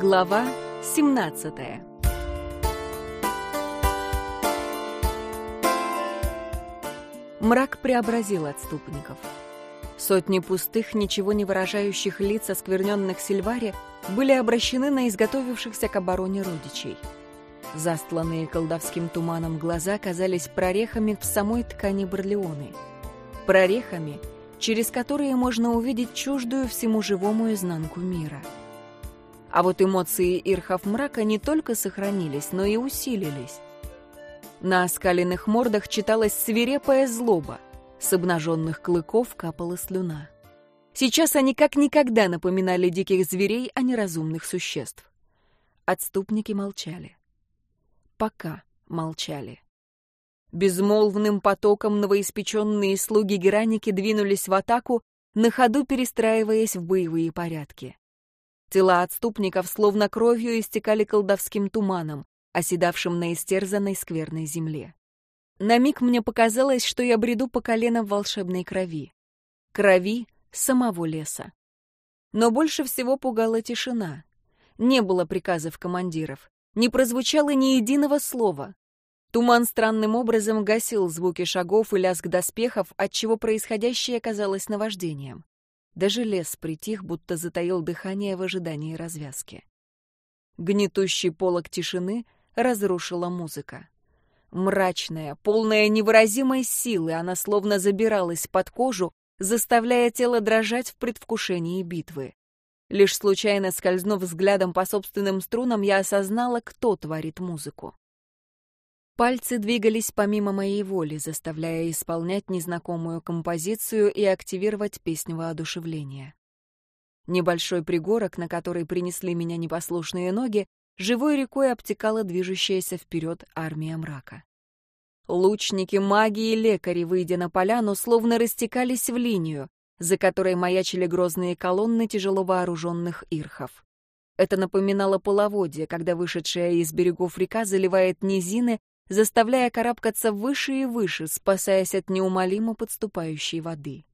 Глава 17 Мрак преобразил отступников. Сотни пустых, ничего не выражающих лиц, оскверненных Сильваре, были обращены на изготовившихся к обороне родичей. Застланные колдовским туманом глаза казались прорехами в самой ткани Барлеоны. Прорехами, через которые можно увидеть чуждую всему живому изнанку мира. А вот эмоции Ирхов мрака не только сохранились, но и усилились. На оскаленных мордах читалась свирепая злоба, с обнаженных клыков капала слюна. Сейчас они как никогда напоминали диких зверей, а не разумных существ. Отступники молчали. Пока молчали. Безмолвным потоком новоиспеченные слуги Гераники двинулись в атаку, на ходу перестраиваясь в боевые порядки. Тела отступников словно кровью истекали колдовским туманом, оседавшим на истерзанной скверной земле. На миг мне показалось, что я бреду по колено в волшебной крови. Крови самого леса. Но больше всего пугала тишина. Не было приказов командиров. Не прозвучало ни единого слова. Туман странным образом гасил звуки шагов и лязг доспехов, отчего происходящее казалось наваждением. Даже лес притих, будто затаил дыхание в ожидании развязки. Гнетущий полог тишины разрушила музыка. Мрачная, полная невыразимой силы, она словно забиралась под кожу, заставляя тело дрожать в предвкушении битвы. Лишь случайно скользнув взглядом по собственным струнам, я осознала, кто творит музыку. Пальцы двигались помимо моей воли, заставляя исполнять незнакомую композицию и активировать песню воодушевления. Небольшой пригорок, на который принесли меня непослушные ноги, живой рекой обтекала движущаяся вперед армия мрака. Лучники, маги и лекари, выйдя на поляну, словно растекались в линию, за которой маячили грозные колонны тяжело вооруженных ирхов. Это напоминало половодье, когда вышедшая из берегов река заливает низины, заставляя карабкаться выше и выше, спасаясь от неумолимо подступающей воды.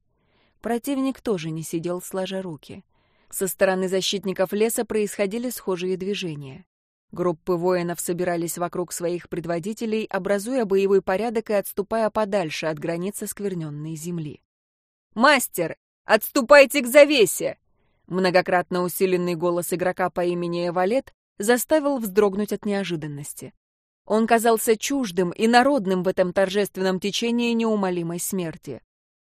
Противник тоже не сидел сложа руки. Со стороны защитников леса происходили схожие движения. Группы воинов собирались вокруг своих предводителей, образуя боевой порядок и отступая подальше от границы скверненной земли. «Мастер, отступайте к завесе!» Многократно усиленный голос игрока по имени Эвалет заставил вздрогнуть от неожиданности. Он казался чуждым и народным в этом торжественном течении неумолимой смерти.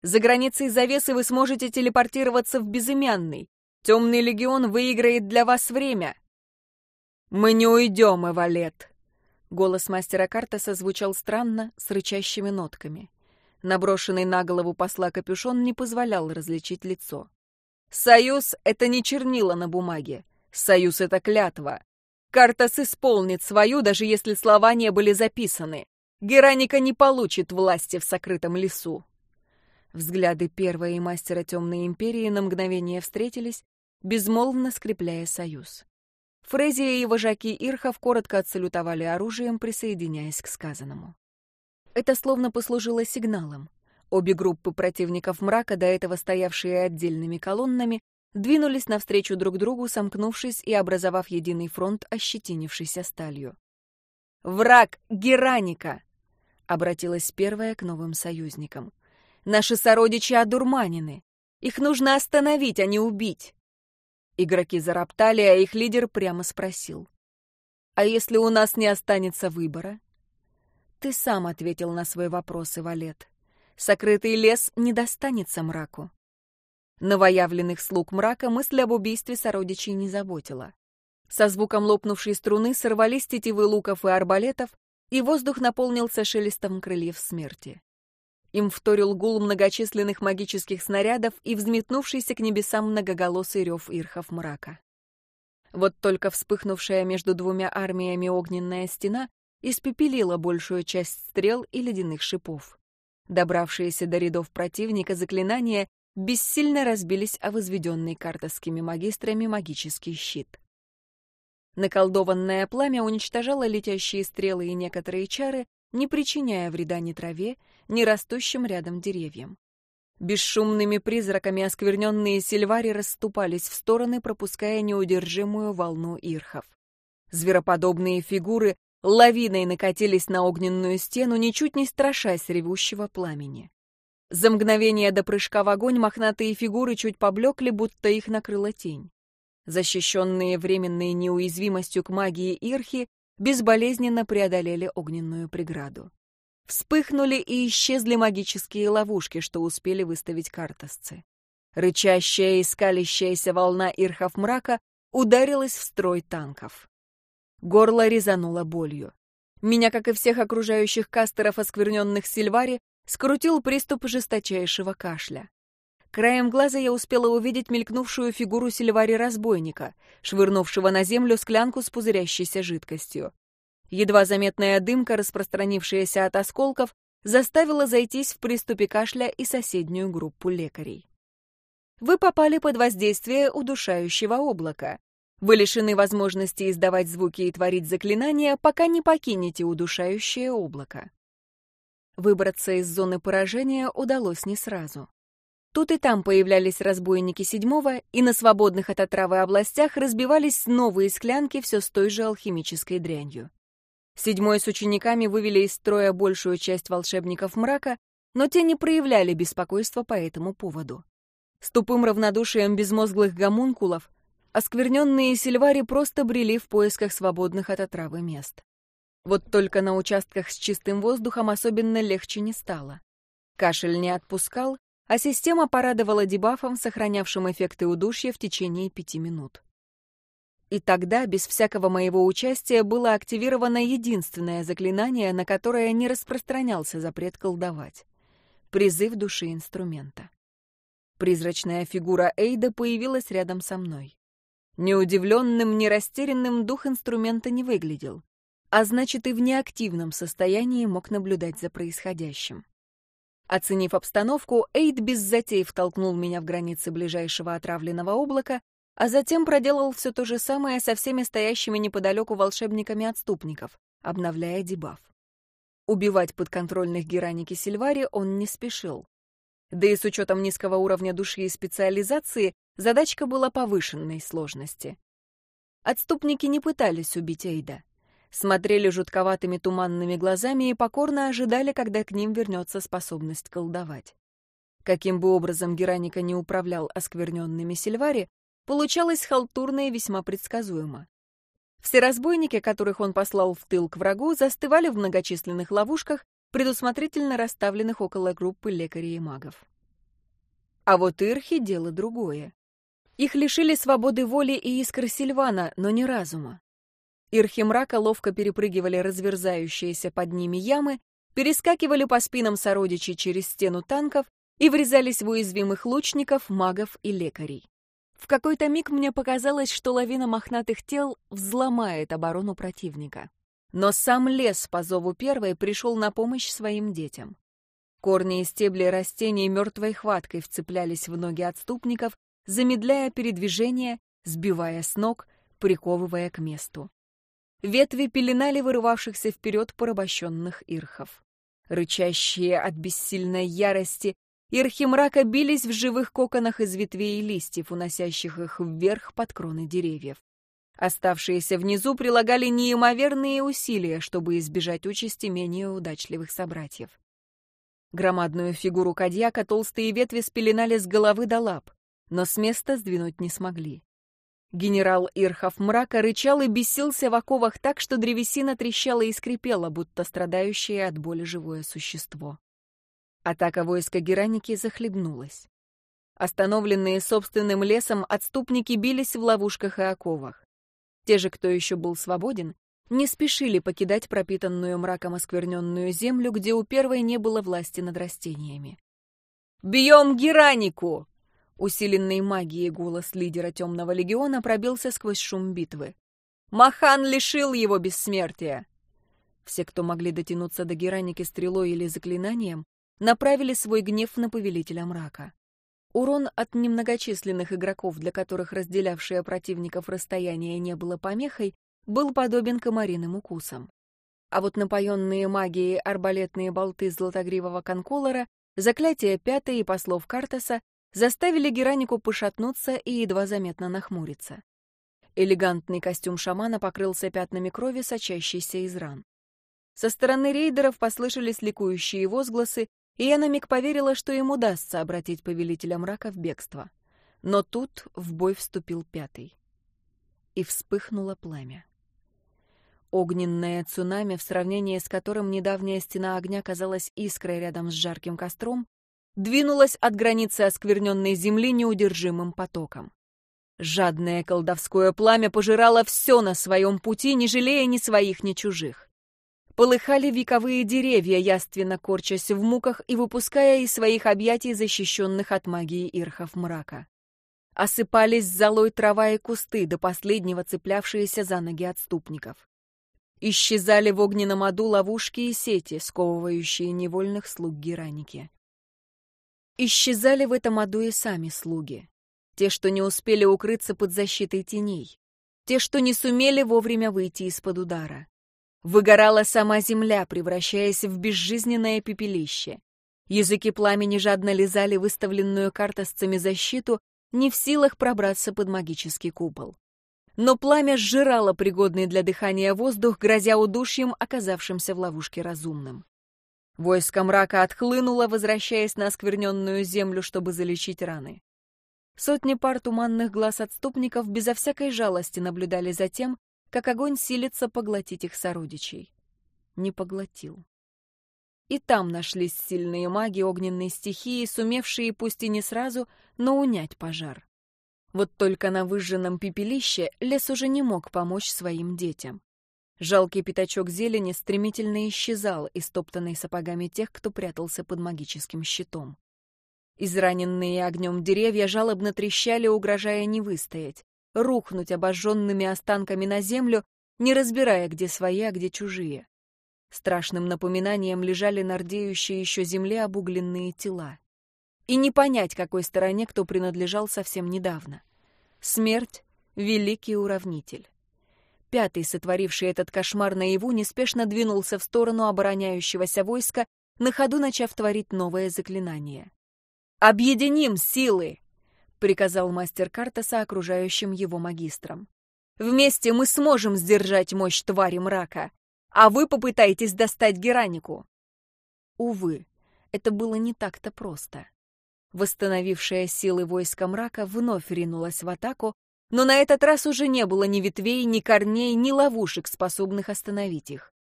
За границей завесы вы сможете телепортироваться в Безымянный. Темный легион выиграет для вас время. Мы не уйдем, Эвалет. Голос мастера Картаса звучал странно, с рычащими нотками. Наброшенный на голову посла капюшон не позволял различить лицо. «Союз — это не чернила на бумаге. Союз — это клятва. Картас исполнит свою, даже если слова не были записаны. Гераника не получит власти в сокрытом лесу. Взгляды первой и мастера Темной Империи на мгновение встретились, безмолвно скрепляя союз. Фрезия и вожаки Ирхов коротко отсалютовали оружием, присоединяясь к сказанному. Это словно послужило сигналом. Обе группы противников мрака, до этого стоявшие отдельными колоннами, двинулись навстречу друг другу, сомкнувшись и образовав единый фронт, ощетинившийся сталью. «Враг Гераника!» — обратилась первая к новым союзникам. «Наши сородичи одурманены. Их нужно остановить, а не убить!» Игроки зароптали, а их лидер прямо спросил. «А если у нас не останется выбора?» «Ты сам ответил на свои вопросы, Валет. Сокрытый лес не достанется мраку. Новоявленных слуг мрака мысль об убийстве сородичей не заботила. Со звуком лопнувшей струны сорвались тетивы луков и арбалетов, и воздух наполнился шелестом крыльев смерти. Им вторил гул многочисленных магических снарядов и взметнувшийся к небесам многоголосый рев ирхов мрака. Вот только вспыхнувшая между двумя армиями огненная стена испепелила большую часть стрел и ледяных шипов. Добравшиеся до рядов противника заклинания бессильно разбились о возведенный картовскими магистрами магический щит. Наколдованное пламя уничтожало летящие стрелы и некоторые чары, не причиняя вреда ни траве, ни растущим рядом деревьям. Бесшумными призраками оскверненные сильвари расступались в стороны, пропуская неудержимую волну ирхов. Звероподобные фигуры лавиной накатились на огненную стену, ничуть не страшась ревущего пламени. За мгновение до прыжка в огонь мохнатые фигуры чуть поблекли, будто их накрыла тень. Защищенные временной неуязвимостью к магии Ирхи, безболезненно преодолели огненную преграду. Вспыхнули и исчезли магические ловушки, что успели выставить картосцы. Рычащая и скалящаяся волна ирхов мрака ударилась в строй танков. Горло резануло болью. Меня, как и всех окружающих кастеров, оскверненных Сильвари, скрутил приступ жесточайшего кашля. Краем глаза я успела увидеть мелькнувшую фигуру Сильвари-разбойника, швырнувшего на землю склянку с пузырящейся жидкостью. Едва заметная дымка, распространившаяся от осколков, заставила зайтись в приступе кашля и соседнюю группу лекарей. Вы попали под воздействие удушающего облака. Вы лишены возможности издавать звуки и творить заклинания, пока не покинете удушающее облако. Выбраться из зоны поражения удалось не сразу. Тут и там появлялись разбойники седьмого, и на свободных от отравы областях разбивались новые склянки все с той же алхимической дрянью. Седьмой с учениками вывели из строя большую часть волшебников мрака, но те не проявляли беспокойства по этому поводу. С тупым равнодушием безмозглых гомункулов оскверненные сильвари просто брели в поисках свободных от отравы мест. Вот только на участках с чистым воздухом особенно легче не стало. Кашель не отпускал, а система порадовала дебафом, сохранявшим эффекты удушья в течение пяти минут. И тогда, без всякого моего участия, было активировано единственное заклинание, на которое не распространялся запрет колдовать. Призыв души инструмента. Призрачная фигура Эйда появилась рядом со мной. Ни удивленным, ни растерянным дух инструмента не выглядел, а значит и в неактивном состоянии мог наблюдать за происходящим. Оценив обстановку, Эйд без затей втолкнул меня в границы ближайшего отравленного облака а затем проделал все то же самое со всеми стоящими неподалеку волшебниками-отступников, обновляя дебаф. Убивать подконтрольных Гераники Сильвари он не спешил. Да и с учетом низкого уровня души и специализации задачка была повышенной сложности. Отступники не пытались убить Эйда. Смотрели жутковатыми туманными глазами и покорно ожидали, когда к ним вернется способность колдовать. Каким бы образом Гераника не управлял оскверненными Сильвари, получалось халтурно и весьма предсказуемо. Все разбойники, которых он послал в тыл к врагу, застывали в многочисленных ловушках, предусмотрительно расставленных около группы лекарей и магов. А вот Ирхи — дело другое. Их лишили свободы воли и искр Сильвана, но не разума. Ирхи мрака ловко перепрыгивали разверзающиеся под ними ямы, перескакивали по спинам сородичей через стену танков и врезались в уязвимых лучников, магов и лекарей. В какой-то миг мне показалось, что лавина мохнатых тел взломает оборону противника. Но сам лес по зову первой пришел на помощь своим детям. Корни и стебли растений мертвой хваткой вцеплялись в ноги отступников, замедляя передвижение, сбивая с ног, приковывая к месту. Ветви пеленали вырывавшихся вперед порабощенных ирхов. Рычащие от бессильной ярости, Ирхи мрака бились в живых коконах из ветвей и листьев, уносящих их вверх под кроны деревьев. Оставшиеся внизу прилагали неимоверные усилия, чтобы избежать участи менее удачливых собратьев. Громадную фигуру кадьяка толстые ветви спеленали с головы до лап, но с места сдвинуть не смогли. Генерал Ирхов мрака рычал и бесился в оковах так, что древесина трещала и скрипела, будто страдающее от боли живое существо. Атака войска Гераники захлебнулась. Остановленные собственным лесом, отступники бились в ловушках и оковах. Те же, кто еще был свободен, не спешили покидать пропитанную мраком оскверненную землю, где у первой не было власти над растениями. «Бьем Геранику!» Усиленный магией голос лидера Темного Легиона пробился сквозь шум битвы. «Махан лишил его бессмертия!» Все, кто могли дотянуться до Гераники стрелой или заклинанием, направили свой гнев на повелителя мрака. Урон от немногочисленных игроков, для которых разделявшее противников расстояние не было помехой, был подобен комариным укусам. А вот напоенные магией арбалетные болты златогривого конколора заклятие пятой и послов Картаса заставили Геранику пошатнуться и едва заметно нахмуриться. Элегантный костюм шамана покрылся пятнами крови, сочащейся из ран. Со стороны рейдеров послышались ликующие возгласы, и я на миг поверила, что им удастся обратить повелителя мрака в бегство. Но тут в бой вступил пятый. И вспыхнуло пламя. Огненное цунами, в сравнении с которым недавняя стена огня казалась искрой рядом с жарким костром, двинулась от границы оскверненной земли неудержимым потоком. Жадное колдовское пламя пожирало все на своем пути, не жалея ни своих, ни чужих. Полыхали вековые деревья, яственно корчась в муках и выпуская из своих объятий защищенных от магии ирхов мрака. Осыпались золой трава и кусты, до последнего цеплявшиеся за ноги отступников. Исчезали в огненном аду ловушки и сети, сковывающие невольных слуг Гераники. Исчезали в этом аду и сами слуги. Те, что не успели укрыться под защитой теней. Те, что не сумели вовремя выйти из-под удара. Выгорала сама земля, превращаясь в безжизненное пепелище. Языки пламени жадно лизали выставленную картосцами защиту, не в силах пробраться под магический купол. Но пламя сжирало пригодный для дыхания воздух, грозя удушьем, оказавшимся в ловушке разумным. Войско мрака отхлынуло, возвращаясь на оскверненную землю, чтобы залечить раны. Сотни пар туманных глаз отступников безо всякой жалости наблюдали за тем, как огонь силится поглотить их сородичей. Не поглотил. И там нашлись сильные маги огненной стихии, сумевшие, пусть и не сразу, но унять пожар. Вот только на выжженном пепелище лес уже не мог помочь своим детям. Жалкий пятачок зелени стремительно исчезал, истоптанный сапогами тех, кто прятался под магическим щитом. Израненные огнем деревья жалобно трещали, угрожая не выстоять, рухнуть обожженными останками на землю, не разбирая, где свои, а где чужие. Страшным напоминанием лежали на рдеющей еще земле обугленные тела. И не понять, какой стороне кто принадлежал совсем недавно. Смерть — великий уравнитель. Пятый, сотворивший этот кошмар наяву, неспешно двинулся в сторону обороняющегося войска, на ходу начав творить новое заклинание. «Объединим силы!» — приказал мастер Картаса окружающим его магистрам. «Вместе мы сможем сдержать мощь твари мрака, а вы попытайтесь достать Геранику». Увы, это было не так-то просто. Восстановившая силы войска мрака вновь ринулась в атаку, но на этот раз уже не было ни ветвей, ни корней, ни ловушек, способных остановить их.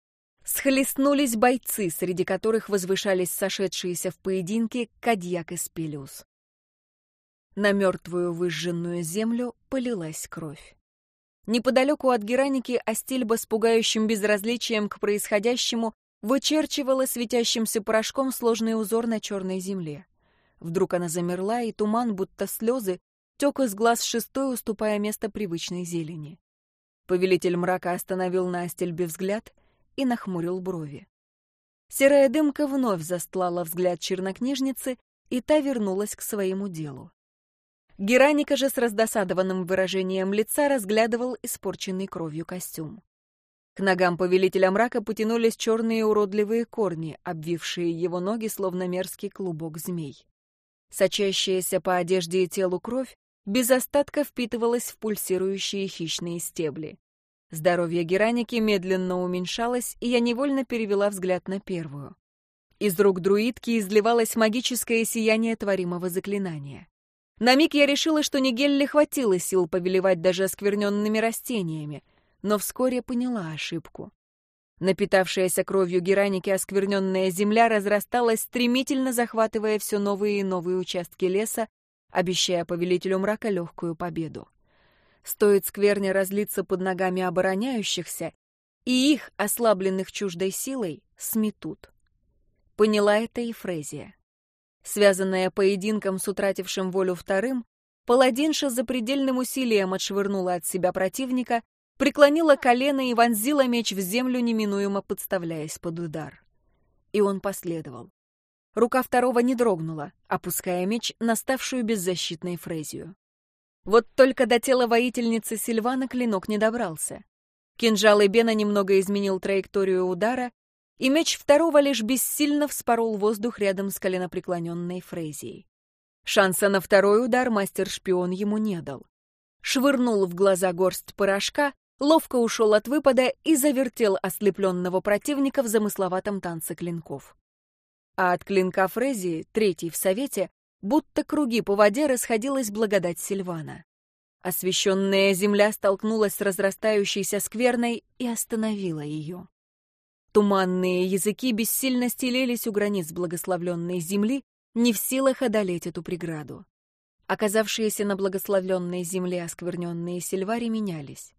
Схлестнулись бойцы, среди которых возвышались сошедшиеся в поединке Кадьяк и Спелиус. На мертвую выжженную землю полилась кровь. Неподалеку от Гераники Астильба с пугающим безразличием к происходящему вычерчивала светящимся порошком сложный узор на черной земле. Вдруг она замерла, и туман, будто слезы, тек из глаз шестой, уступая место привычной зелени. Повелитель мрака остановил на Астельбе взгляд и нахмурил брови. Серая дымка вновь застлала взгляд чернокнижницы, и та вернулась к своему делу. Гераника же с раздосадованным выражением лица разглядывал испорченный кровью костюм. К ногам повелителя мрака потянулись черные уродливые корни, обвившие его ноги, словно мерзкий клубок змей. Сочащаяся по одежде и телу кровь без остатка впитывалась в пульсирующие хищные стебли. Здоровье Гераники медленно уменьшалось, и я невольно перевела взгляд на первую. Из рук друидки изливалось магическое сияние творимого заклинания. На миг я решила, что Нигелле хватило сил повелевать даже оскверненными растениями, но вскоре поняла ошибку. Напитавшаяся кровью Гераники оскверненная земля разрасталась, стремительно захватывая все новые и новые участки леса, обещая повелителю мрака легкую победу. Стоит скверне разлиться под ногами обороняющихся, и их, ослабленных чуждой силой, сметут. Поняла это и Фрезия. Связанная поединком с утратившим волю вторым, паладинша за предельным усилием отшвырнула от себя противника, преклонила колено и вонзила меч в землю, неминуемо подставляясь под удар. И он последовал. Рука второго не дрогнула, опуская меч на ставшую беззащитной Фрезию. Вот только до тела воительницы Сильвана клинок не добрался. Кинжал Эбена немного изменил траекторию удара, и меч второго лишь бессильно вспорол воздух рядом с коленопреклоненной Фрейзией. Шанса на второй удар мастер-шпион ему не дал. Швырнул в глаза горсть порошка, ловко ушел от выпада и завертел ослепленного противника в замысловатом танце клинков. А от клинка Фрезии, третий в совете, будто круги по воде расходилась благодать Сильвана. Освещенная земля столкнулась с разрастающейся скверной и остановила ее. Туманные языки бессильно стелились у границ благословленной земли, не в силах одолеть эту преграду. Оказавшиеся на благословленной земле оскверненные сильвари менялись.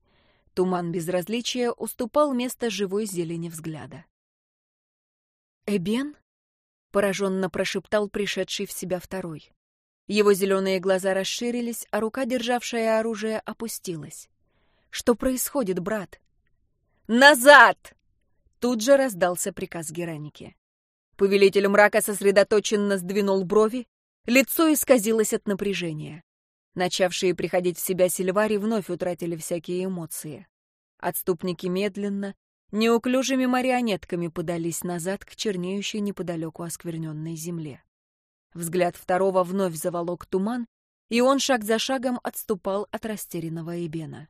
Туман безразличия уступал место живой зелени взгляда. «Эбен?» — пораженно прошептал пришедший в себя второй. Его зеленые глаза расширились, а рука, державшая оружие, опустилась. «Что происходит, брат?» «Назад!» Тут же раздался приказ Гераники. Повелитель мрака сосредоточенно сдвинул брови, лицо исказилось от напряжения. Начавшие приходить в себя Сильвари вновь утратили всякие эмоции. Отступники медленно, неуклюжими марионетками подались назад к чернеющей неподалеку оскверненной земле. Взгляд второго вновь заволок туман, и он шаг за шагом отступал от растерянного Эбена.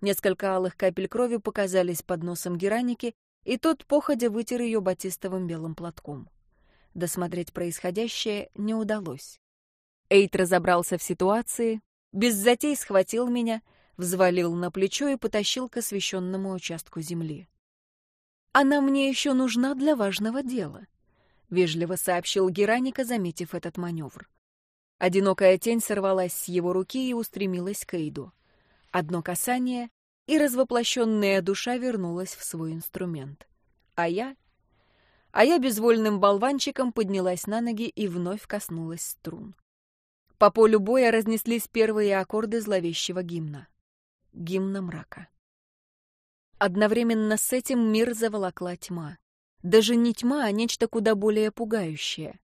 Несколько алых капель крови показались под носом Гераники, и тот походя вытер ее батистовым белым платком. Досмотреть происходящее не удалось. Эйт разобрался в ситуации, без затей схватил меня, взвалил на плечо и потащил к освещенному участку земли. «Она мне еще нужна для важного дела», — вежливо сообщил Гераника, заметив этот маневр. Одинокая тень сорвалась с его руки и устремилась к Эйду. Одно касание, и развоплощенная душа вернулась в свой инструмент. А я... А я безвольным болванчиком поднялась на ноги и вновь коснулась струн. По полю боя разнеслись первые аккорды зловещего гимна. Гимна мрака. Одновременно с этим мир заволокла тьма. Даже не тьма, а нечто куда более пугающее.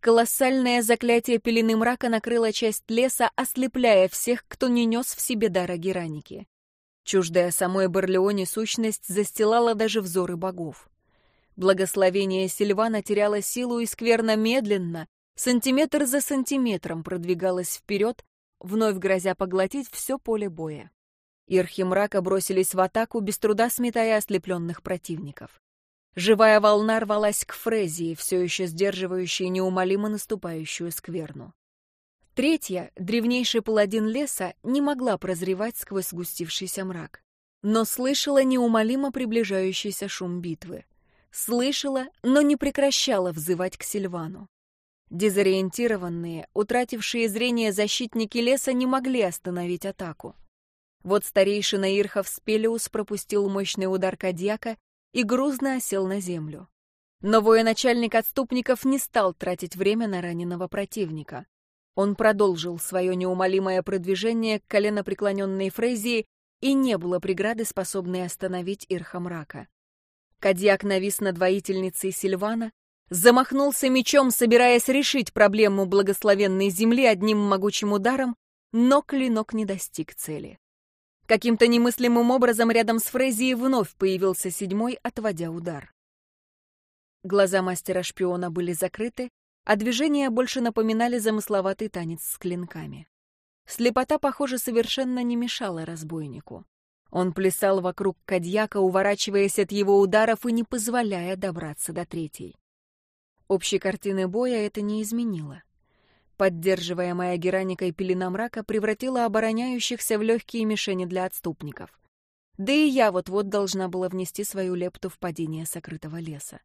Колоссальное заклятие пелены мрака накрыло часть леса, ослепляя всех, кто не нес в себе дара Гераники. Чуждая самой Барлеоне сущность застилала даже взоры богов. Благословение Сильвана теряло силу и скверно медленно, сантиметр за сантиметром продвигалось вперед, вновь грозя поглотить все поле боя. Ирхи мрака бросились в атаку, без труда сметая ослепленных противников. Живая волна рвалась к Фрезии, все еще сдерживающей неумолимо наступающую скверну. Третья, древнейший паладин леса, не могла прозревать сквозь сгустившийся мрак, но слышала неумолимо приближающийся шум битвы. Слышала, но не прекращала взывать к Сильвану. Дезориентированные, утратившие зрение защитники леса не могли остановить атаку. Вот старейшина Ирхов Спелиус пропустил мощный удар Кадьяка и грузно осел на землю. Но военачальник отступников не стал тратить время на раненого противника. Он продолжил свое неумолимое продвижение к коленопреклоненной Фрейзии, и не было преграды, способной остановить Ирха мрака. Кадьяк навис над воительницей Сильвана, замахнулся мечом, собираясь решить проблему благословенной земли одним могучим ударом, но клинок не достиг цели. Каким-то немыслимым образом рядом с Фрейзией вновь появился седьмой, отводя удар. Глаза мастера-шпиона были закрыты, а движения больше напоминали замысловатый танец с клинками. Слепота, похоже, совершенно не мешала разбойнику. Он плясал вокруг Кадьяка, уворачиваясь от его ударов и не позволяя добраться до третьей. Общей картины боя это не изменило. Поддерживаемая Гераникой пелена мрака превратила обороняющихся в легкие мишени для отступников. Да и я вот-вот должна была внести свою лепту в падение сокрытого леса.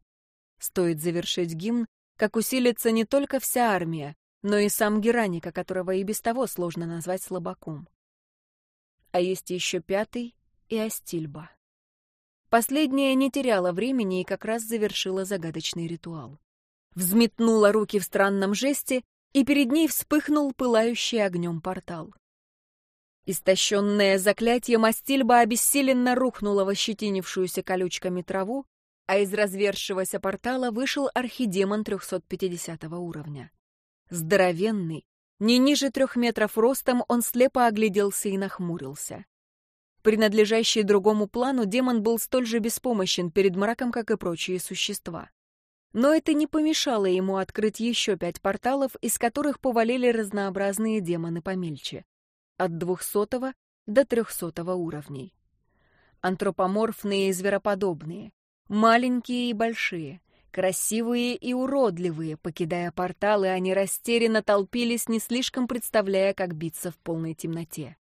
Стоит завершить гимн, как усилится не только вся армия, но и сам Гераника, которого и без того сложно назвать слабаком. А есть еще пятый и Астильба. Последняя не теряла времени и как раз завершила загадочный ритуал. Взметнула руки в странном жесте, и перед ней вспыхнул пылающий огнем портал. Истощенное заклятие Мастильба обессиленно рухнуло в ощетинившуюся колючками траву, а из развершегося портала вышел архидемон 350 уровня. Здоровенный, не ниже трех метров ростом, он слепо огляделся и нахмурился. Принадлежащий другому плану, демон был столь же беспомощен перед мраком, как и прочие существа. Но это не помешало ему открыть еще пять порталов, из которых повалили разнообразные демоны помельче. От двухсотого до трехсотого уровней. Антропоморфные и звероподобные, маленькие и большие, красивые и уродливые, покидая порталы, они растерянно толпились, не слишком представляя, как биться в полной темноте.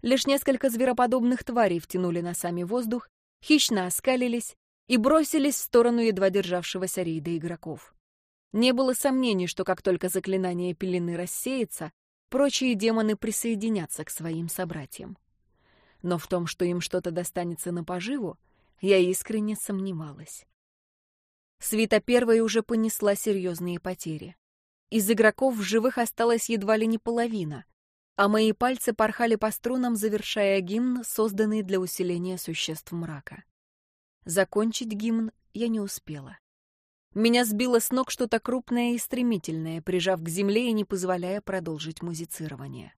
Лишь несколько звероподобных тварей втянули носами воздух, хищно оскалились и бросились в сторону едва державшегося рейда игроков. Не было сомнений, что как только заклинание пелены рассеется, прочие демоны присоединятся к своим собратьям. Но в том, что им что-то достанется на поживу, я искренне сомневалась. Свита первой уже понесла серьезные потери. Из игроков в живых осталась едва ли не половина, а мои пальцы порхали по струнам, завершая гимн, созданный для усиления существ мрака. Закончить гимн я не успела. Меня сбило с ног что-то крупное и стремительное, прижав к земле и не позволяя продолжить музицирование.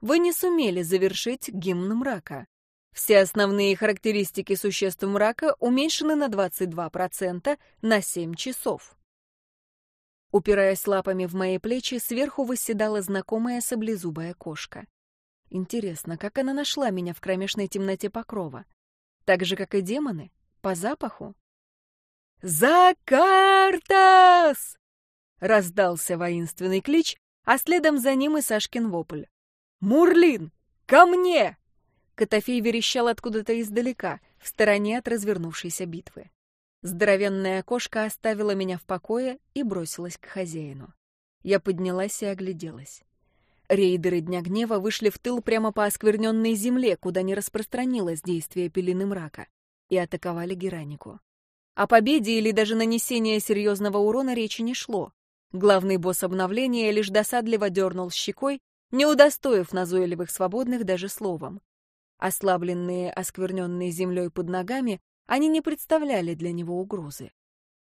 Вы не сумели завершить гимн мрака. Все основные характеристики существ мрака уменьшены на 22% на 7 часов. Упираясь лапами в мои плечи, сверху восседала знакомая саблезубая кошка. Интересно, как она нашла меня в кромешной темноте покрова? Так же, как и демоны? По запаху? «Закартас!» — раздался воинственный клич, а следом за ним и Сашкин вопль. «Мурлин! Ко мне!» Котофей верещал откуда-то издалека, в стороне от развернувшейся битвы. Здоровенная кошка оставила меня в покое и бросилась к хозяину. Я поднялась и огляделась. Рейдеры Дня Гнева вышли в тыл прямо по оскверненной земле, куда не распространилось действие пелены мрака, и атаковали Геранику. О победе или даже нанесении серьезного урона речи не шло. Главный босс обновления лишь досадливо дернул щекой, не удостоив назойливых свободных даже словом. Ослабленные, оскверненные землей под ногами, они не представляли для него угрозы.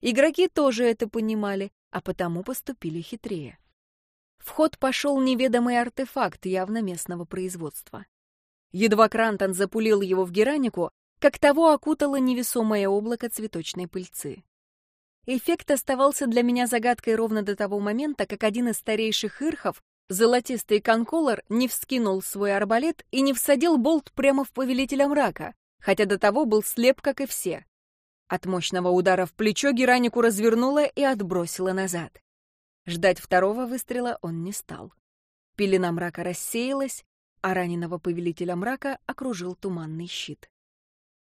Игроки тоже это понимали, а потому поступили хитрее. В ход пошел неведомый артефакт явно местного производства. Едва Крантон запулил его в геранику, как того окутало невесомое облако цветочной пыльцы. Эффект оставался для меня загадкой ровно до того момента, как один из старейших ирхов, золотистый конколор, не вскинул свой арбалет и не всадил болт прямо в повелителя мрака, хотя до того был слеп, как и все. От мощного удара в плечо Геранику развернуло и отбросило назад. Ждать второго выстрела он не стал. Пелена мрака рассеялась, а раненого повелителя мрака окружил туманный щит.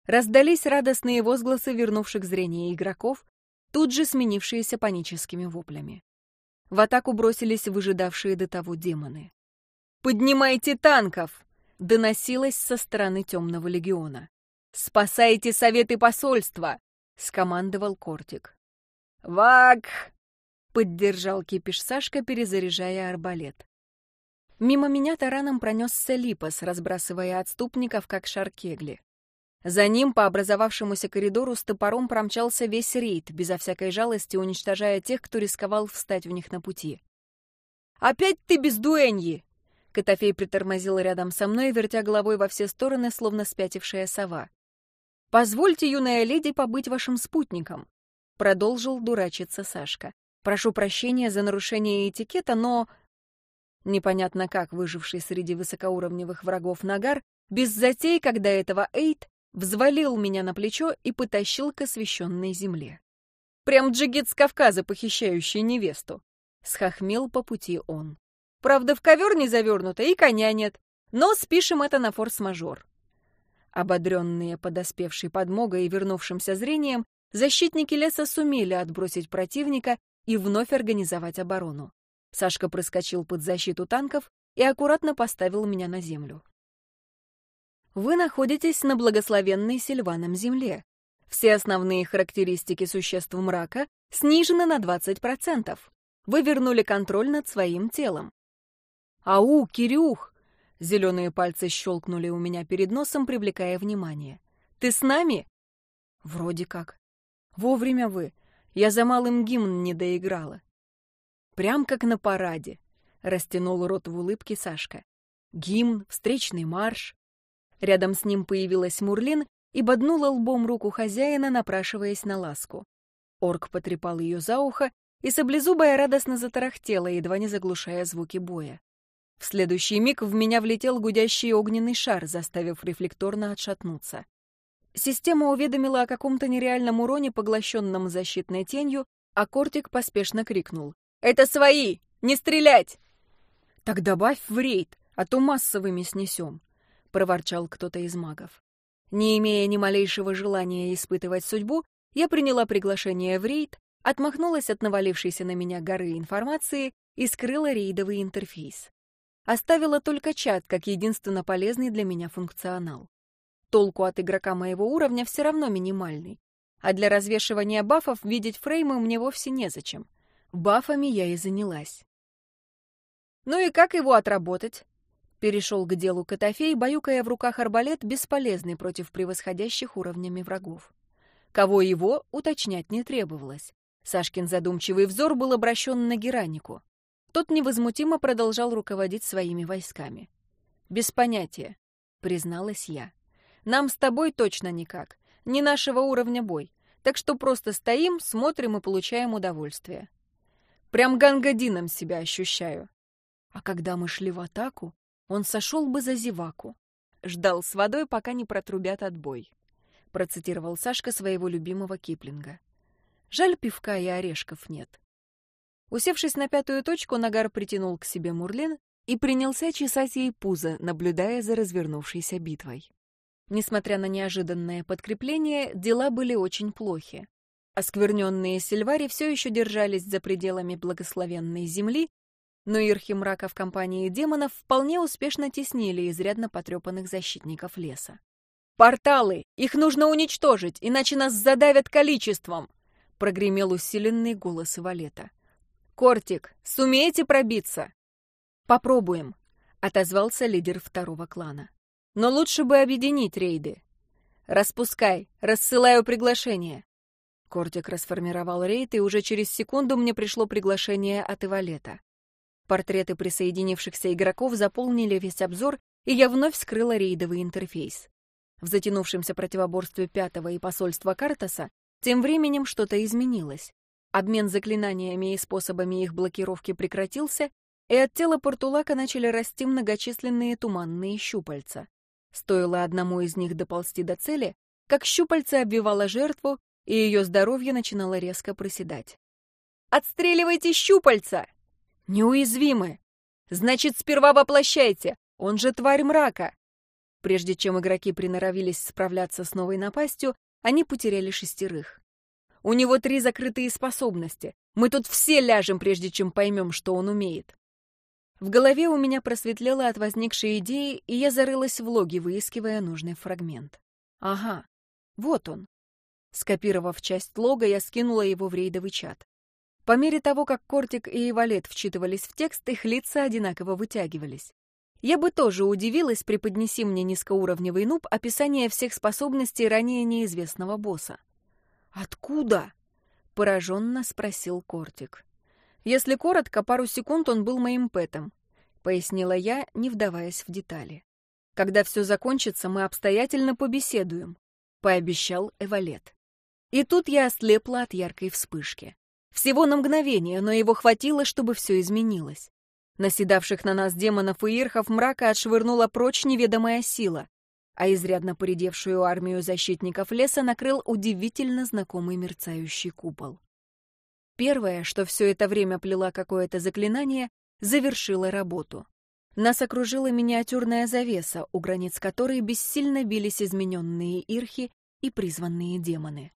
Раздались радостные возгласы вернувших зрение игроков, тут же сменившиеся паническими воплями. В атаку бросились выжидавшие до того демоны. «Поднимайте танков!» — доносилось со стороны темного легиона. «Спасайте советы посольства!» — скомандовал Кортик. «Вак!» — поддержал кипиш Сашка, перезаряжая арбалет. Мимо меня тараном пронесся Липос, разбрасывая отступников, как шар кегли. За ним по образовавшемуся коридору с топором промчался весь рейд, безо всякой жалости уничтожая тех, кто рисковал встать у них на пути. «Опять ты без дуэньи!» Котофей притормозил рядом со мной, вертя головой во все стороны, словно спятившая сова. «Позвольте, юная леди, побыть вашим спутником», — продолжил дурачиться Сашка. «Прошу прощения за нарушение этикета, но...» Непонятно как выживший среди высокоуровневых врагов Нагар, без затей, когда этого Эйт взвалил меня на плечо и потащил к освещенной земле. Прям джигит с Кавказа, похищающий невесту. Схохмел по пути он. Правда, в ковер не завернуто и коня нет, но спишем это на форс-мажор. Ободренные подоспевшей подмогой и вернувшимся зрением, защитники леса сумели отбросить противника и вновь организовать оборону. Сашка проскочил под защиту танков и аккуратно поставил меня на землю. Вы находитесь на благословенной Сильваном земле. Все основные характеристики существ мрака снижены на 20%. Вы вернули контроль над своим телом. «Ау, Кирюх!» Зеленые пальцы щелкнули у меня перед носом, привлекая внимание. «Ты с нами?» «Вроде как. Вовремя вы. Я за малым гимн не доиграла». «Прям как на параде», — растянул рот в улыбке Сашка. «Гимн, встречный марш». Рядом с ним появилась Мурлин и боднула лбом руку хозяина, напрашиваясь на ласку. Орк потрепал ее за ухо, и саблезубая радостно затарахтела, едва не заглушая звуки боя. В следующий миг в меня влетел гудящий огненный шар, заставив рефлекторно отшатнуться. Система уведомила о каком-то нереальном уроне, поглощенном защитной тенью, а Кортик поспешно крикнул. «Это свои! Не стрелять!» «Так добавь в рейд, а то массовыми снесем», — проворчал кто-то из магов. Не имея ни малейшего желания испытывать судьбу, я приняла приглашение в рейд, отмахнулась от навалившейся на меня горы информации и скрыла рейдовый интерфейс. Оставила только чат как единственно полезный для меня функционал. Толку от игрока моего уровня все равно минимальный. А для развешивания бафов видеть фреймы мне вовсе незачем. Бафами я и занялась. «Ну и как его отработать?» Перешел к делу Котофей, баюкая в руках арбалет, бесполезный против превосходящих уровнями врагов. Кого его, уточнять не требовалось. Сашкин задумчивый взор был обращен на Геранику. Тот невозмутимо продолжал руководить своими войсками. «Без понятия», — призналась я. «Нам с тобой точно никак. Не нашего уровня бой. Так что просто стоим, смотрим и получаем удовольствие. Прям гангадином себя ощущаю. А когда мы шли в атаку, он сошел бы за зеваку. Ждал с водой, пока не протрубят отбой. Процитировал Сашка своего любимого Киплинга. Жаль, пивка и орешков нет. Усевшись на пятую точку, Нагар притянул к себе Мурлин и принялся чесать ей пузо, наблюдая за развернувшейся битвой. Несмотря на неожиданное подкрепление, дела были очень плохи. Оскверненные Сильвари все еще держались за пределами благословенной земли, но ирхи мрака в компании демонов вполне успешно теснили изрядно потрепанных защитников леса. «Порталы! Их нужно уничтожить, иначе нас задавят количеством!» — прогремел усиленный голос Ивалета. «Кортик, сумеете пробиться?» «Попробуем», — отозвался лидер второго клана. «Но лучше бы объединить рейды. Распускай, рассылаю приглашение». Кортик расформировал рейд, и уже через секунду мне пришло приглашение от Ивалета. Портреты присоединившихся игроков заполнили весь обзор, и я вновь скрыла рейдовый интерфейс. В затянувшемся противоборстве пятого и посольства Картаса тем временем что-то изменилось. Обмен заклинаниями и способами их блокировки прекратился, и от тела Портулака начали расти многочисленные туманные щупальца. Стоило одному из них доползти до цели, как щупальце обвивало жертву, и ее здоровье начинало резко проседать. «Отстреливайте щупальца!» «Неуязвимы!» «Значит, сперва воплощайте! Он же тварь мрака!» Прежде чем игроки приноровились справляться с новой напастью, они потеряли шестерых. У него три закрытые способности. Мы тут все ляжем, прежде чем поймем, что он умеет. В голове у меня просветлело от возникшей идеи, и я зарылась в логи, выискивая нужный фрагмент. Ага, вот он. Скопировав часть лога, я скинула его в рейдовый чат. По мере того, как Кортик и Ивалет вчитывались в текст, их лица одинаково вытягивались. Я бы тоже удивилась, преподнеси мне низкоуровневый нуб описание всех способностей ранее неизвестного босса. «Откуда?» — пораженно спросил Кортик. «Если коротко, пару секунд он был моим пэтом», — пояснила я, не вдаваясь в детали. «Когда все закончится, мы обстоятельно побеседуем», — пообещал Эвалет. И тут я ослепла от яркой вспышки. Всего на мгновение, но его хватило, чтобы все изменилось. Наседавших на нас демонов и ирхов мрака отшвырнула прочь неведомая сила а изрядно поредевшую армию защитников леса накрыл удивительно знакомый мерцающий купол. Первое, что все это время плела какое-то заклинание, завершило работу. Нас окружила миниатюрная завеса, у границ которой бессильно бились измененные ирхи и призванные демоны.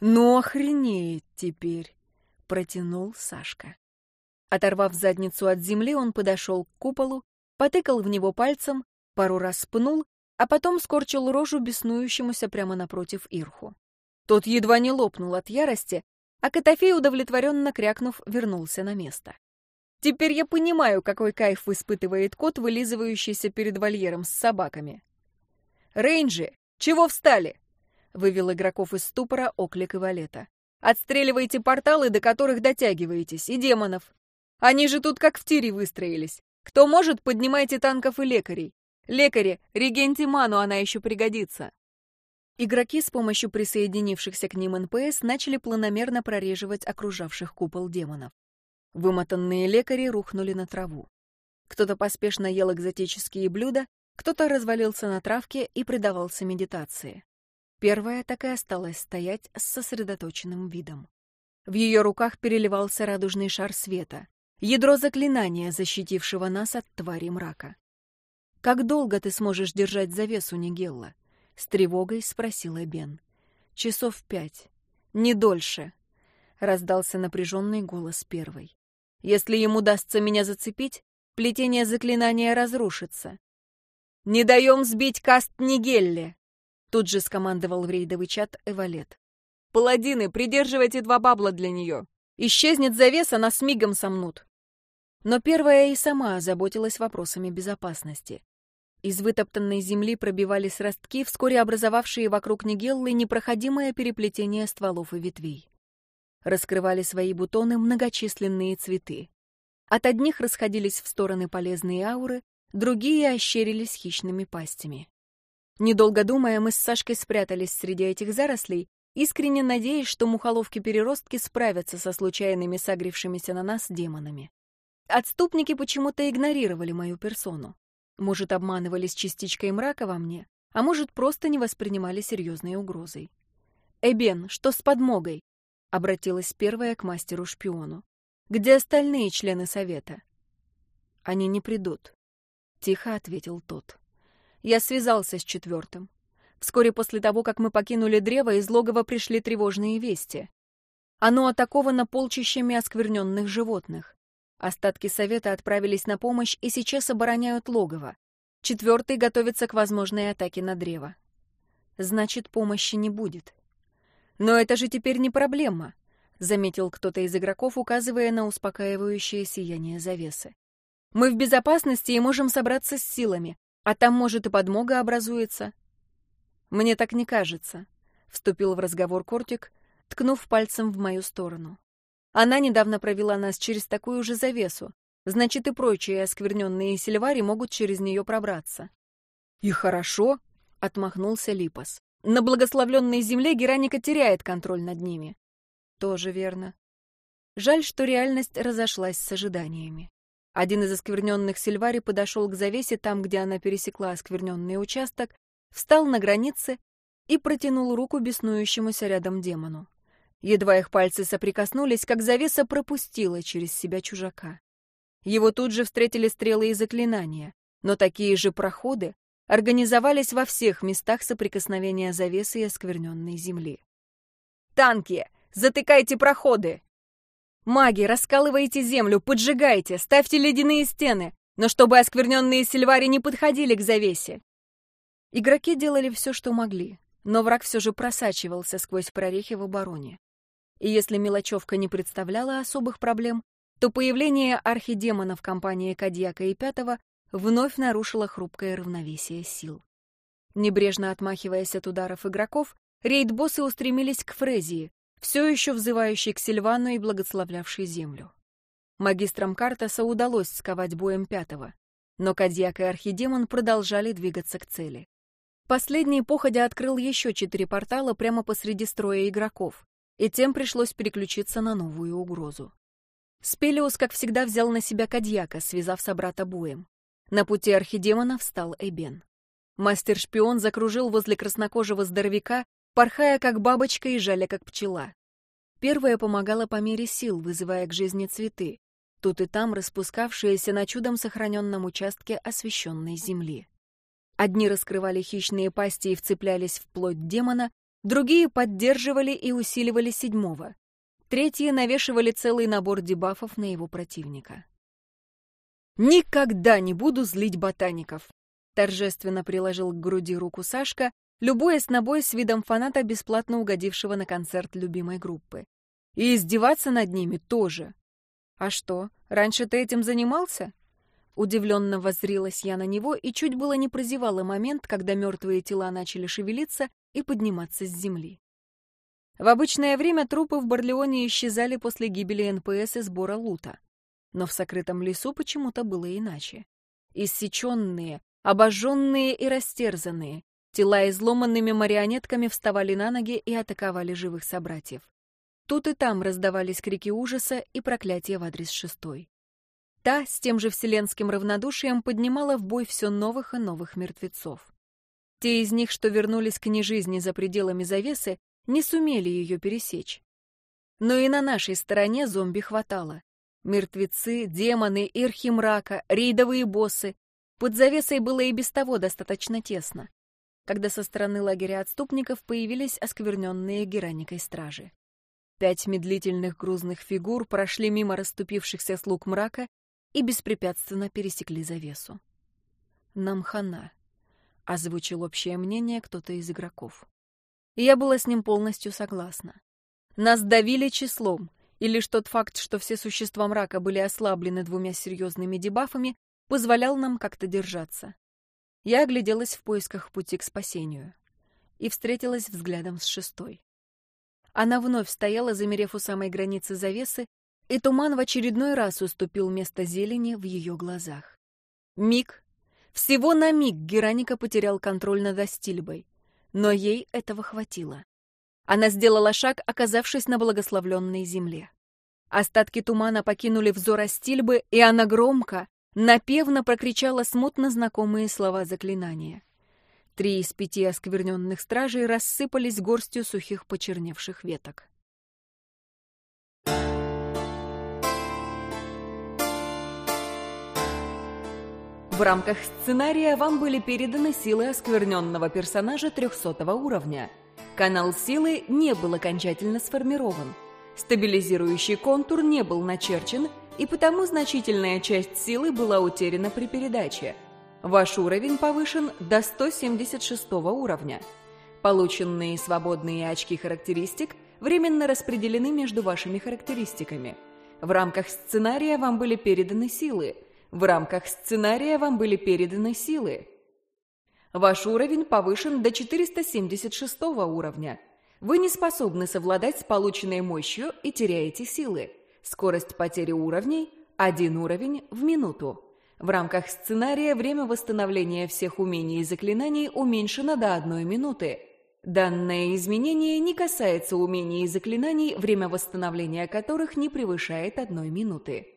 «Ну охренеть теперь!» — протянул Сашка. Оторвав задницу от земли, он подошел к куполу, потыкал в него пальцем, пару раз пнул а потом скорчил рожу беснующемуся прямо напротив Ирху. Тот едва не лопнул от ярости, а Котофей, удовлетворенно крякнув, вернулся на место. Теперь я понимаю, какой кайф испытывает кот, вылизывающийся перед вольером с собаками. «Рейнджи, чего встали?» — вывел игроков из ступора оклик и валета. «Отстреливайте порталы, до которых дотягиваетесь, и демонов. Они же тут как в тире выстроились. Кто может, поднимайте танков и лекарей. Лекари, регеньте ману она еще пригодится. Игроки с помощью присоединившихся к ним НПС начали планомерно прореживать окружавших купол демонов. Вымотанные лекари рухнули на траву. Кто-то поспешно ел экзотические блюда, кто-то развалился на травке и предавался медитации. Первая так и осталась стоять с сосредоточенным видом. В ее руках переливался радужный шар света, ядро заклинания, защитившего нас от твари мрака. «Как долго ты сможешь держать завесу, Нигелла?» — с тревогой спросила Бен. «Часов пять. Не дольше», — раздался напряженный голос первой. «Если ему удастся меня зацепить, плетение заклинания разрушится. «Не даем сбить каст Нигелли!» Тут же скомандовал в рейдовый чат Эвалет. «Паладины, придерживайте два бабла для нее. Исчезнет завеса, нас мигом сомнут». Но первая и сама озаботилась вопросами безопасности. Из вытоптанной земли пробивались ростки, вскоре образовавшие вокруг Нигеллы непроходимое переплетение стволов и ветвей. Раскрывали свои бутоны многочисленные цветы. От одних расходились в стороны полезные ауры, другие ощерились хищными пастями. Недолго думая, мы с Сашкой спрятались среди этих зарослей, искренне надеясь, что мухоловки-переростки справятся со случайными согревшимися на нас демонами. Отступники почему-то игнорировали мою персону. Может, обманывались частичкой мрака во мне, а может, просто не воспринимали серьезной угрозой. «Эбен, что с подмогой?» — обратилась первая к мастеру-шпиону. «Где остальные члены совета?» «Они не придут», — тихо ответил тот. Я связался с четвертым. Вскоре после того, как мы покинули древо, из логова пришли тревожные вести. Оно атаковано полчищами оскверненных животных. Остатки совета отправились на помощь и сейчас обороняют логово. Четвертый готовится к возможной атаке на древо. Значит, помощи не будет. Но это же теперь не проблема, заметил кто-то из игроков, указывая на успокаивающее сияние завесы. Мы в безопасности и можем собраться с силами, а там, может, и подмога образуется. Мне так не кажется, вступил в разговор Кортик, ткнув пальцем в мою сторону. Она недавно провела нас через такую же завесу, значит, и прочие оскверненные сильвари могут через нее пробраться. И хорошо, отмахнулся Липос. На благословленной земле Гераника теряет контроль над ними. Тоже верно. Жаль, что реальность разошлась с ожиданиями. Один из оскверненных Сильвари подошел к завесе там, где она пересекла оскверненный участок, встал на границе и протянул руку беснующемуся рядом демону. Едва их пальцы соприкоснулись, как завеса пропустила через себя чужака. Его тут же встретили стрелы и заклинания, но такие же проходы организовались во всех местах соприкосновения завесы и оскверненной земли. «Танки! Затыкайте проходы!» «Маги, раскалывайте землю, поджигайте, ставьте ледяные стены, но чтобы оскверненные сильвари не подходили к завесе!» Игроки делали все, что могли, но враг все же просачивался сквозь прорехи в обороне. И если мелочевка не представляла особых проблем, то появление архидемона в компании Кадьяка и Пятого вновь нарушило хрупкое равновесие сил. Небрежно отмахиваясь от ударов игроков, рейд-боссы устремились к Фрезии, все еще взывающей к Сильвану и благословлявшей землю. Магистрам Картаса удалось сковать боем Пятого, но Кадьяк и Архидемон продолжали двигаться к цели. Последний походя открыл еще четыре портала прямо посреди строя игроков, и тем пришлось переключиться на новую угрозу. Спелиус, как всегда, взял на себя Кадьяка, связав собрата боем. На пути архидемона встал Эбен. Мастер-шпион закружил возле краснокожего здоровяка, порхая как бабочка и жаля как пчела. Первая помогала по мере сил, вызывая к жизни цветы, тут и там распускавшиеся на чудом сохраненном участке освещенной земли. Одни раскрывали хищные пасти и вцеплялись в плоть демона, Другие поддерживали и усиливали седьмого. Третьи навешивали целый набор дебафов на его противника. «Никогда не буду злить ботаников!» Торжественно приложил к груди руку Сашка, любуясь на бой с видом фаната, бесплатно угодившего на концерт любимой группы. И издеваться над ними тоже. «А что, раньше ты этим занимался?» Удивленно воззрилась я на него и чуть было не прозевала момент, когда мертвые тела начали шевелиться и подниматься с земли. В обычное время трупы в Барлеоне исчезали после гибели НПС и сбора лута. Но в сокрытом лесу почему-то было иначе. Иссеченные, Обожженные и растерзанные, тела изломанными марионетками вставали на ноги и атаковали живых собратьев. Тут и там раздавались крики ужаса и проклятия в адрес шестой. Та с тем же вселенским равнодушием поднимала в бой все новых и новых мертвецов. Те из них, что вернулись к нежизни за пределами завесы, не сумели ее пересечь. Но и на нашей стороне зомби хватало. Мертвецы, демоны, ирхи мрака, рейдовые боссы. Под завесой было и без того достаточно тесно, когда со стороны лагеря отступников появились оскверненные гераникой стражи. Пять медлительных грузных фигур прошли мимо расступившихся слуг мрака и беспрепятственно пересекли завесу. «Нам хана», — озвучил общее мнение кто-то из игроков. я была с ним полностью согласна. Нас давили числом, и лишь тот факт, что все существа мрака были ослаблены двумя серьезными дебафами, позволял нам как-то держаться. Я огляделась в поисках пути к спасению и встретилась взглядом с шестой. Она вновь стояла, замерев у самой границы завесы, и туман в очередной раз уступил место зелени в ее глазах. Миг, всего на миг Гераника потерял контроль над Астильбой, но ей этого хватило. Она сделала шаг, оказавшись на благословленной земле. Остатки тумана покинули взор Астильбы, и она громко, напевно прокричала смутно знакомые слова заклинания. Три из пяти оскверненных стражей рассыпались горстью сухих почерневших веток. В рамках сценария вам были переданы силы оскверненного персонажа 300 уровня. Канал силы не был окончательно сформирован. Стабилизирующий контур не был начерчен, и потому значительная часть силы была утеряна при передаче. Ваш уровень повышен до 176 уровня. Полученные свободные очки характеристик временно распределены между вашими характеристиками. В рамках сценария вам были переданы силы – в рамках сценария вам были переданы силы. Ваш уровень повышен до 476 уровня. Вы не способны совладать с полученной мощью и теряете силы. Скорость потери уровней – один уровень в минуту. В рамках сценария время восстановления всех умений и заклинаний уменьшено до одной минуты. Данное изменение не касается умений и заклинаний, время восстановления которых не превышает одной минуты.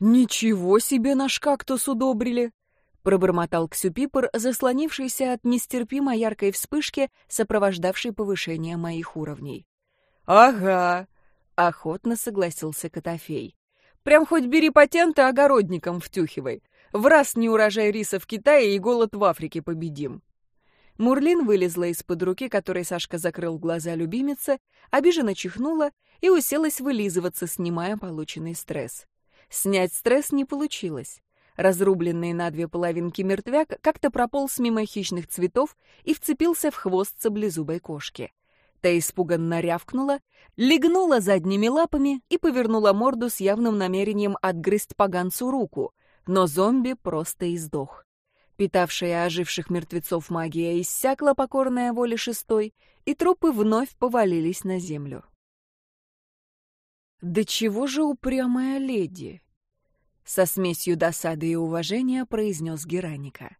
«Ничего себе наш кактус удобрили!» — пробормотал Ксюпипер, заслонившийся от нестерпимо яркой вспышки, сопровождавшей повышение моих уровней. «Ага!» — охотно согласился Котофей. «Прям хоть бери патенты огородникам втюхивай. В раз не урожай риса в Китае и голод в Африке победим». Мурлин вылезла из-под руки, которой Сашка закрыл глаза любимица, обиженно чихнула и уселась вылизываться, снимая полученный стресс. Снять стресс не получилось. Разрубленный на две половинки мертвяк как-то прополз мимо хищных цветов и вцепился в хвост саблезубой кошки. Та испуганно рявкнула, легнула задними лапами и повернула морду с явным намерением отгрызть поганцу руку, но зомби просто издох. Питавшая оживших мертвецов магия иссякла покорная воле шестой, и трупы вновь повалились на землю. «Да чего же упрямая леди?» Со смесью досады и уважения произнес Гераника.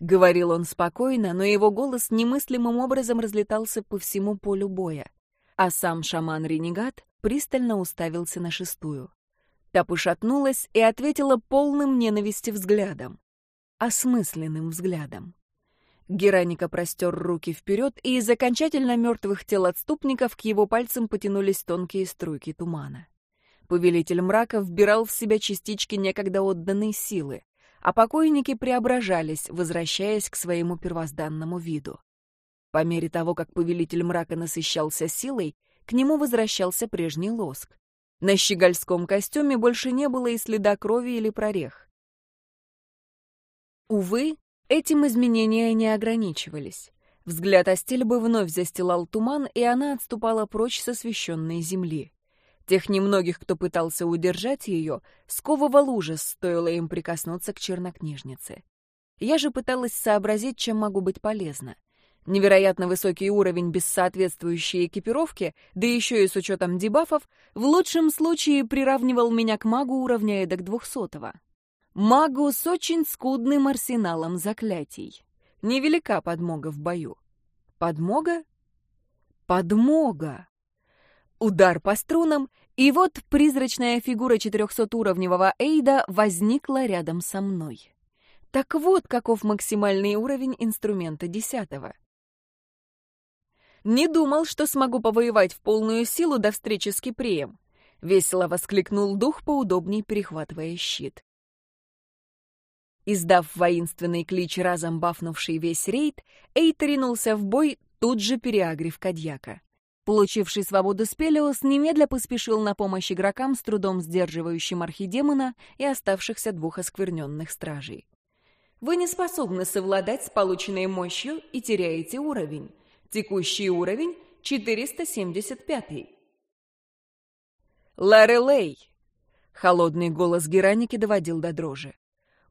Говорил он спокойно, но его голос немыслимым образом разлетался по всему полю боя. А сам шаман-ренегат пристально уставился на шестую. Та пошатнулась и ответила полным ненависти взглядом. Осмысленным взглядом. Гераника простер руки вперед, и из окончательно мертвых тел отступников к его пальцам потянулись тонкие струйки тумана. Повелитель мрака вбирал в себя частички некогда отданной силы, а покойники преображались, возвращаясь к своему первозданному виду. По мере того, как повелитель мрака насыщался силой, к нему возвращался прежний лоск. На щегольском костюме больше не было и следа крови или прорех. Увы, этим изменения не ограничивались. Взгляд Астельбы вновь застилал туман, и она отступала прочь с освещенной земли. Тех немногих, кто пытался удержать ее, сковывал ужас, стоило им прикоснуться к чернокнижнице. Я же пыталась сообразить, чем могу быть полезна. Невероятно высокий уровень без соответствующей экипировки, да еще и с учетом дебафов, в лучшем случае приравнивал меня к магу уровня эдак двухсотого. Магу с очень скудным арсеналом заклятий. Невелика подмога в бою. Подмога? Подмога! Удар по струнам, и вот призрачная фигура четырехсотуровневого Эйда возникла рядом со мной. Так вот, каков максимальный уровень инструмента десятого. Не думал, что смогу повоевать в полную силу до встречи с Кипреем. Весело воскликнул дух, поудобней перехватывая щит. Издав воинственный клич, разом бафнувший весь рейд, Эйт ринулся в бой, тут же переагрив Кадьяка. Получивший свободу Спелиос немедля поспешил на помощь игрокам, с трудом сдерживающим архидемона и оставшихся двух оскверненных стражей. Вы не способны совладать с полученной мощью и теряете уровень. Текущий уровень — 475. Ларелей! Холодный голос Гераники доводил до дрожи.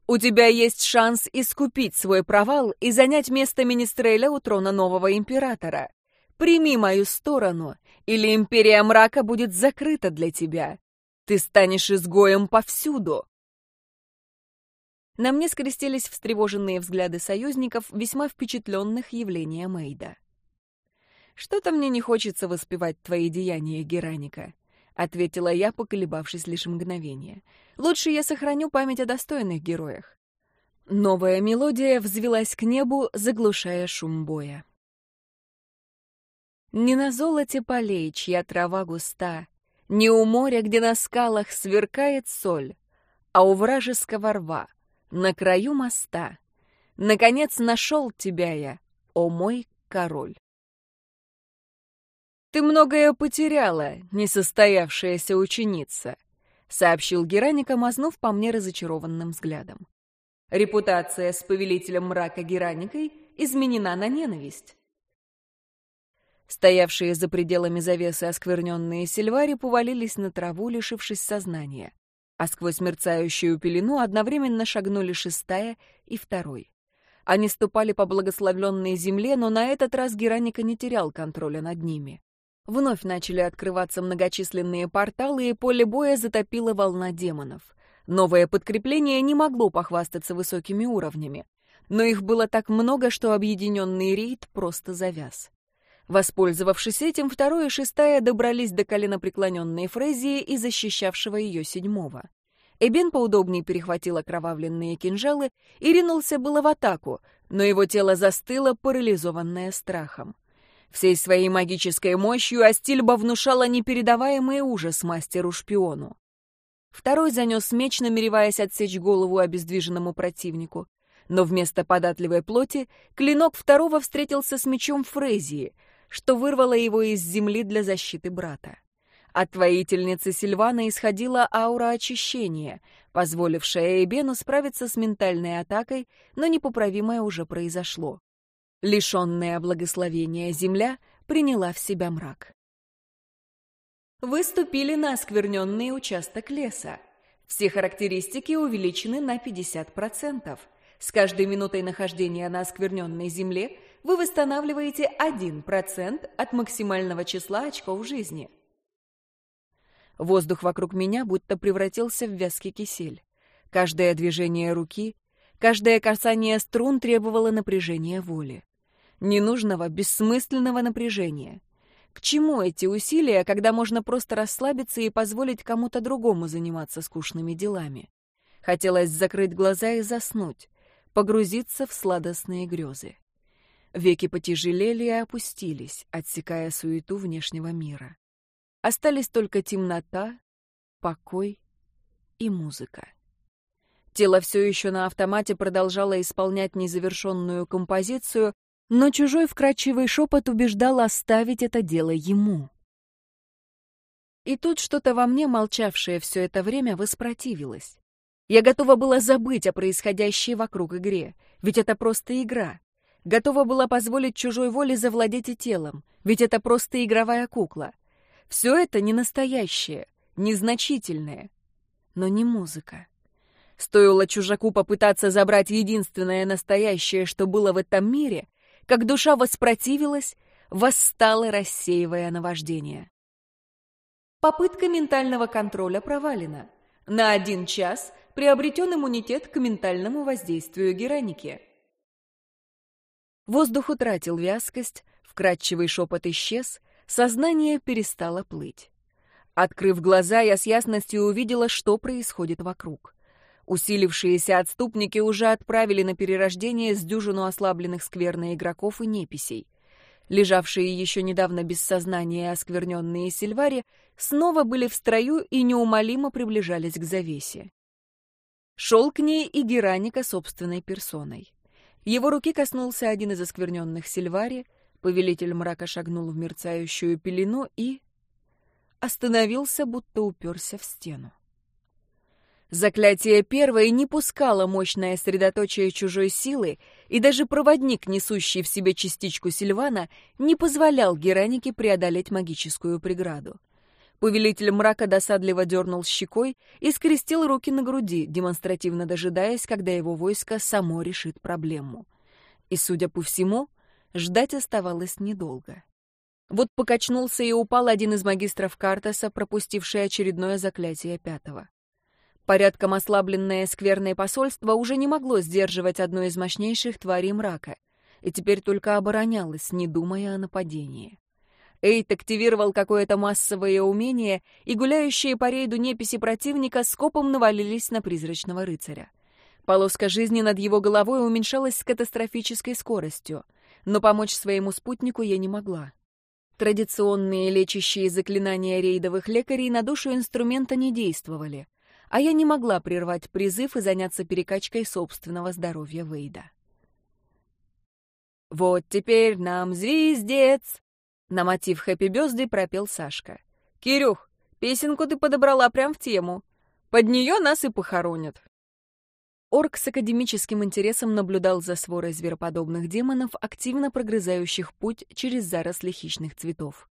У тебя есть шанс искупить свой провал и занять место Министреля у трона нового императора. Прими мою сторону, или Империя Мрака будет закрыта для тебя. Ты станешь изгоем повсюду. На мне скрестились встревоженные взгляды союзников, весьма впечатленных явлением Эйда. «Что-то мне не хочется воспевать твои деяния, Гераника», — ответила я, поколебавшись лишь мгновение. Лучше я сохраню память о достойных героях. Новая мелодия взвелась к небу, заглушая шум боя. Не на золоте полей, чья трава густа, Не у моря, где на скалах сверкает соль, А у вражеского рва, на краю моста. Наконец нашел тебя я, о мой король. Ты многое потеряла, несостоявшаяся ученица. — сообщил Гераника, мазнув по мне разочарованным взглядом. «Репутация с повелителем мрака Гераникой изменена на ненависть». Стоявшие за пределами завесы оскверненные сильвари повалились на траву, лишившись сознания, а сквозь мерцающую пелену одновременно шагнули шестая и второй. Они ступали по благословленной земле, но на этот раз Гераника не терял контроля над ними. Вновь начали открываться многочисленные порталы, и поле боя затопила волна демонов. Новое подкрепление не могло похвастаться высокими уровнями, но их было так много, что объединенный рейд просто завяз. Воспользовавшись этим, второе и шестая добрались до коленопреклоненной Фрезии и защищавшего ее седьмого. Эбен поудобнее перехватил окровавленные кинжалы и ринулся было в атаку, но его тело застыло, парализованное страхом. Всей своей магической мощью Астильба внушала непередаваемый ужас мастеру-шпиону. Второй занес меч, намереваясь отсечь голову обездвиженному противнику. Но вместо податливой плоти клинок второго встретился с мечом Фрезии, что вырвало его из земли для защиты брата. От воительницы Сильвана исходила аура очищения, позволившая Эйбену справиться с ментальной атакой, но непоправимое уже произошло. Лишенная благословения земля приняла в себя мрак. Вы ступили на оскверненный участок леса. Все характеристики увеличены на 50%. С каждой минутой нахождения на оскверненной земле вы восстанавливаете 1% от максимального числа очков жизни. Воздух вокруг меня будто превратился в вязкий кисель. Каждое движение руки, каждое касание струн требовало напряжения воли ненужного, бессмысленного напряжения. К чему эти усилия, когда можно просто расслабиться и позволить кому-то другому заниматься скучными делами? Хотелось закрыть глаза и заснуть, погрузиться в сладостные грезы. Веки потяжелели и опустились, отсекая суету внешнего мира. Остались только темнота, покой и музыка. Тело все еще на автомате продолжало исполнять незавершенную композицию, но чужой вкрадчивый шепот убеждал оставить это дело ему. И тут что-то во мне, молчавшее все это время, воспротивилось. Я готова была забыть о происходящей вокруг игре, ведь это просто игра. Готова была позволить чужой воле завладеть и телом, ведь это просто игровая кукла. Все это не настоящее, незначительное, но не музыка. Стоило чужаку попытаться забрать единственное настоящее, что было в этом мире, как душа воспротивилась, восстала, рассеивая наваждение. Попытка ментального контроля провалена. На один час приобретен иммунитет к ментальному воздействию Гераники. Воздух утратил вязкость, вкрадчивый шепот исчез, сознание перестало плыть. Открыв глаза, я с ясностью увидела, что происходит вокруг. Усилившиеся отступники уже отправили на перерождение с дюжину ослабленных скверно игроков и неписей. Лежавшие еще недавно без сознания оскверненные Сильвари снова были в строю и неумолимо приближались к завесе. Шел к ней и Гераника собственной персоной. Его руки коснулся один из оскверненных Сильвари, повелитель мрака шагнул в мерцающую пелену и... остановился, будто уперся в стену. Заклятие первое не пускало мощное средоточие чужой силы, и даже проводник, несущий в себе частичку Сильвана, не позволял Геранике преодолеть магическую преграду. Повелитель мрака досадливо дернул щекой и скрестил руки на груди, демонстративно дожидаясь, когда его войско само решит проблему. И, судя по всему, ждать оставалось недолго. Вот покачнулся и упал один из магистров Картаса, пропустивший очередное заклятие пятого. Порядком ослабленное скверное посольство уже не могло сдерживать одну из мощнейших тварей мрака, и теперь только оборонялось, не думая о нападении. Эйт активировал какое-то массовое умение, и гуляющие по рейду неписи противника скопом навалились на призрачного рыцаря. Полоска жизни над его головой уменьшалась с катастрофической скоростью, но помочь своему спутнику я не могла. Традиционные лечащие заклинания рейдовых лекарей на душу инструмента не действовали а я не могла прервать призыв и заняться перекачкой собственного здоровья Вейда. «Вот теперь нам звездец!» На мотив «Хэппи Бёзды» пропел Сашка. «Кирюх, песенку ты подобрала прям в тему. Под нее нас и похоронят». Орк с академическим интересом наблюдал за сворой звероподобных демонов, активно прогрызающих путь через заросли хищных цветов.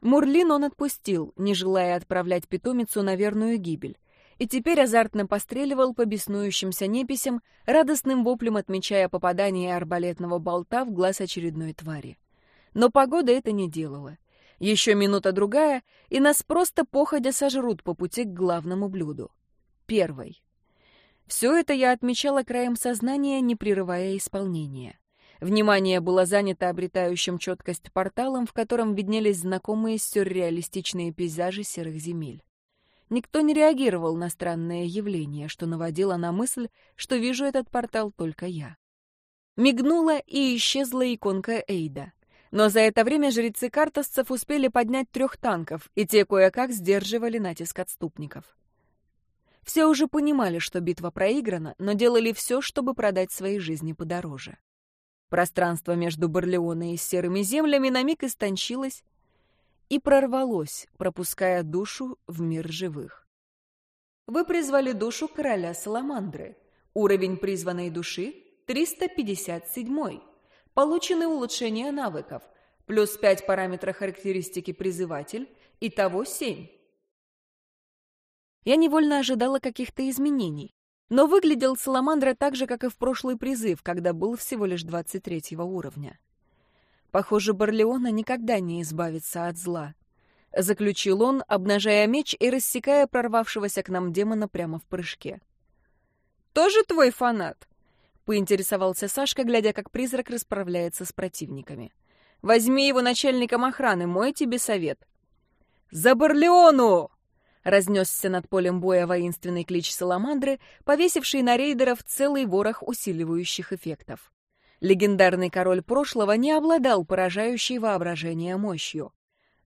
Мурлин он отпустил, не желая отправлять питомицу на верную гибель и теперь азартно постреливал по беснующимся неписям, радостным воплем отмечая попадание арбалетного болта в глаз очередной твари. Но погода это не делала. Еще минута-другая, и нас просто походя сожрут по пути к главному блюду. Первой. Все это я отмечала краем сознания, не прерывая исполнения. Внимание было занято обретающим четкость порталом, в котором виднелись знакомые сюрреалистичные пейзажи серых земель. Никто не реагировал на странное явление, что наводило на мысль, что вижу этот портал только я. Мигнула и исчезла иконка Эйда. Но за это время жрецы картосцев успели поднять трех танков, и те кое-как сдерживали натиск отступников. Все уже понимали, что битва проиграна, но делали все, чтобы продать свои жизни подороже. Пространство между Барлеоной и Серыми землями на миг истончилось, и прорвалось, пропуская душу в мир живых. Вы призвали душу короля Саламандры. Уровень призванной души 357. Получены улучшения навыков. Плюс 5 параметра характеристики призыватель. Итого 7. Я невольно ожидала каких-то изменений. Но выглядел Саламандра так же, как и в прошлый призыв, когда был всего лишь 23 уровня. Похоже, Барлеона никогда не избавится от зла. Заключил он, обнажая меч и рассекая прорвавшегося к нам демона прямо в прыжке. «Тоже твой фанат?» — поинтересовался Сашка, глядя, как призрак расправляется с противниками. «Возьми его начальником охраны, мой тебе совет». «За Барлеону!» — разнесся над полем боя воинственный клич Саламандры, повесивший на рейдеров целый ворох усиливающих эффектов. Легендарный король прошлого не обладал поражающей воображение мощью,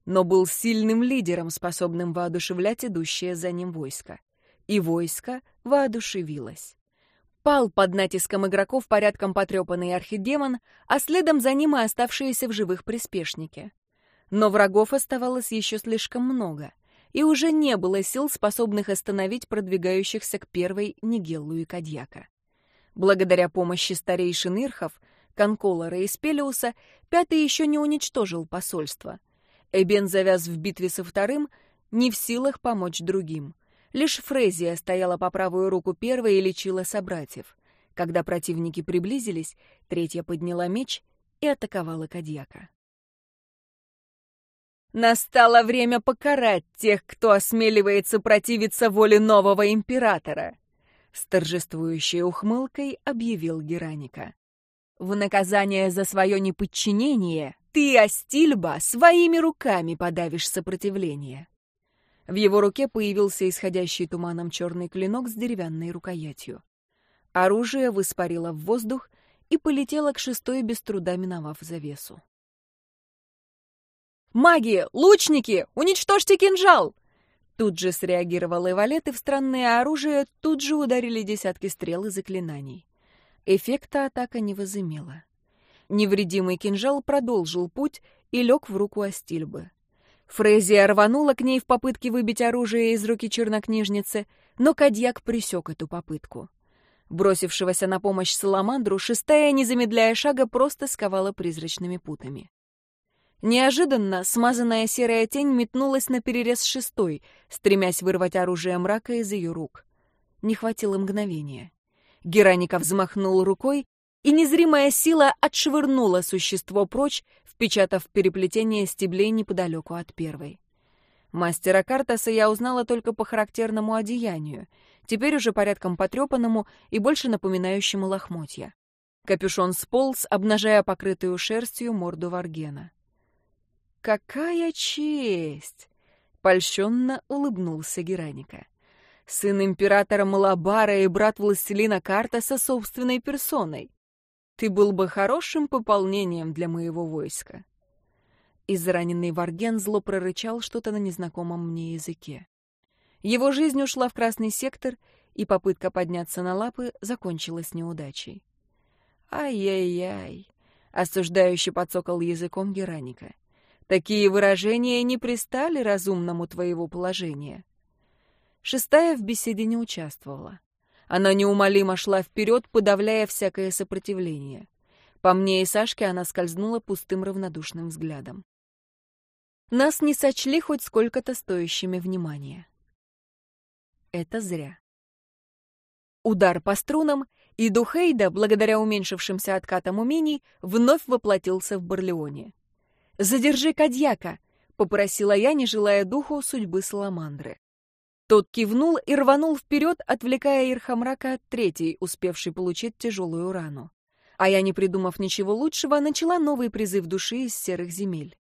но был сильным лидером, способным воодушевлять идущее за ним войско. И войско воодушевилось. Пал под натиском игроков порядком потрепанный архидемон, а следом за ним и оставшиеся в живых приспешники. Но врагов оставалось еще слишком много, и уже не было сил, способных остановить продвигающихся к первой Нигеллу и Кадьяка. Благодаря помощи старейшин Ирхов, Конколора и Спелиуса, пятый еще не уничтожил посольство. Эбен завяз в битве со вторым, не в силах помочь другим. Лишь Фрезия стояла по правую руку первой и лечила собратьев. Когда противники приблизились, третья подняла меч и атаковала Кадьяка. Настало время покарать тех, кто осмеливается противиться воле нового императора, с торжествующей ухмылкой объявил Гераника. В наказание за свое неподчинение ты, Астильба, своими руками подавишь сопротивление. В его руке появился исходящий туманом черный клинок с деревянной рукоятью. Оружие воспарило в воздух и полетело к шестой, без труда миновав завесу. «Маги! Лучники! Уничтожьте кинжал!» Тут же среагировал Эвалет, и в странное оружие тут же ударили десятки стрел и заклинаний. Эффекта атака не возымела. Невредимый кинжал продолжил путь и лег в руку Астильбы. Фрезия рванула к ней в попытке выбить оружие из руки чернокнижницы, но Кадьяк присек эту попытку. Бросившегося на помощь Саламандру, шестая, не замедляя шага, просто сковала призрачными путами. Неожиданно смазанная серая тень метнулась на перерез шестой, стремясь вырвать оружие мрака из ее рук. Не хватило мгновения. Гераников взмахнул рукой, и незримая сила отшвырнула существо прочь, впечатав переплетение стеблей неподалеку от первой. Мастера Картаса я узнала только по характерному одеянию, теперь уже порядком потрепанному и больше напоминающему лохмотья. Капюшон сполз, обнажая покрытую шерстью морду Варгена. «Какая честь!» — польщенно улыбнулся Гераника. «Сын императора Малабара и брат властелина Картаса собственной персоной. Ты был бы хорошим пополнением для моего войска». Израненный Варген зло прорычал что-то на незнакомом мне языке. Его жизнь ушла в красный сектор, и попытка подняться на лапы закончилась неудачей. «Ай-яй-яй!» — осуждающе подсокал языком Гераника. Такие выражения не пристали разумному твоего положения. Шестая в беседе не участвовала. Она неумолимо шла вперед, подавляя всякое сопротивление. По мне и Сашке она скользнула пустым равнодушным взглядом. Нас не сочли хоть сколько-то стоящими внимания. Это зря. Удар по струнам, и Духейда, благодаря уменьшившимся откатам умений, вновь воплотился в Барлеоне. «Задержи Кадьяка!» — попросила я, не желая духу судьбы Саламандры. Тот кивнул и рванул вперед, отвлекая Ирхамрака от третьей, успевшей получить тяжелую рану. А я, не придумав ничего лучшего, начала новый призыв души из серых земель.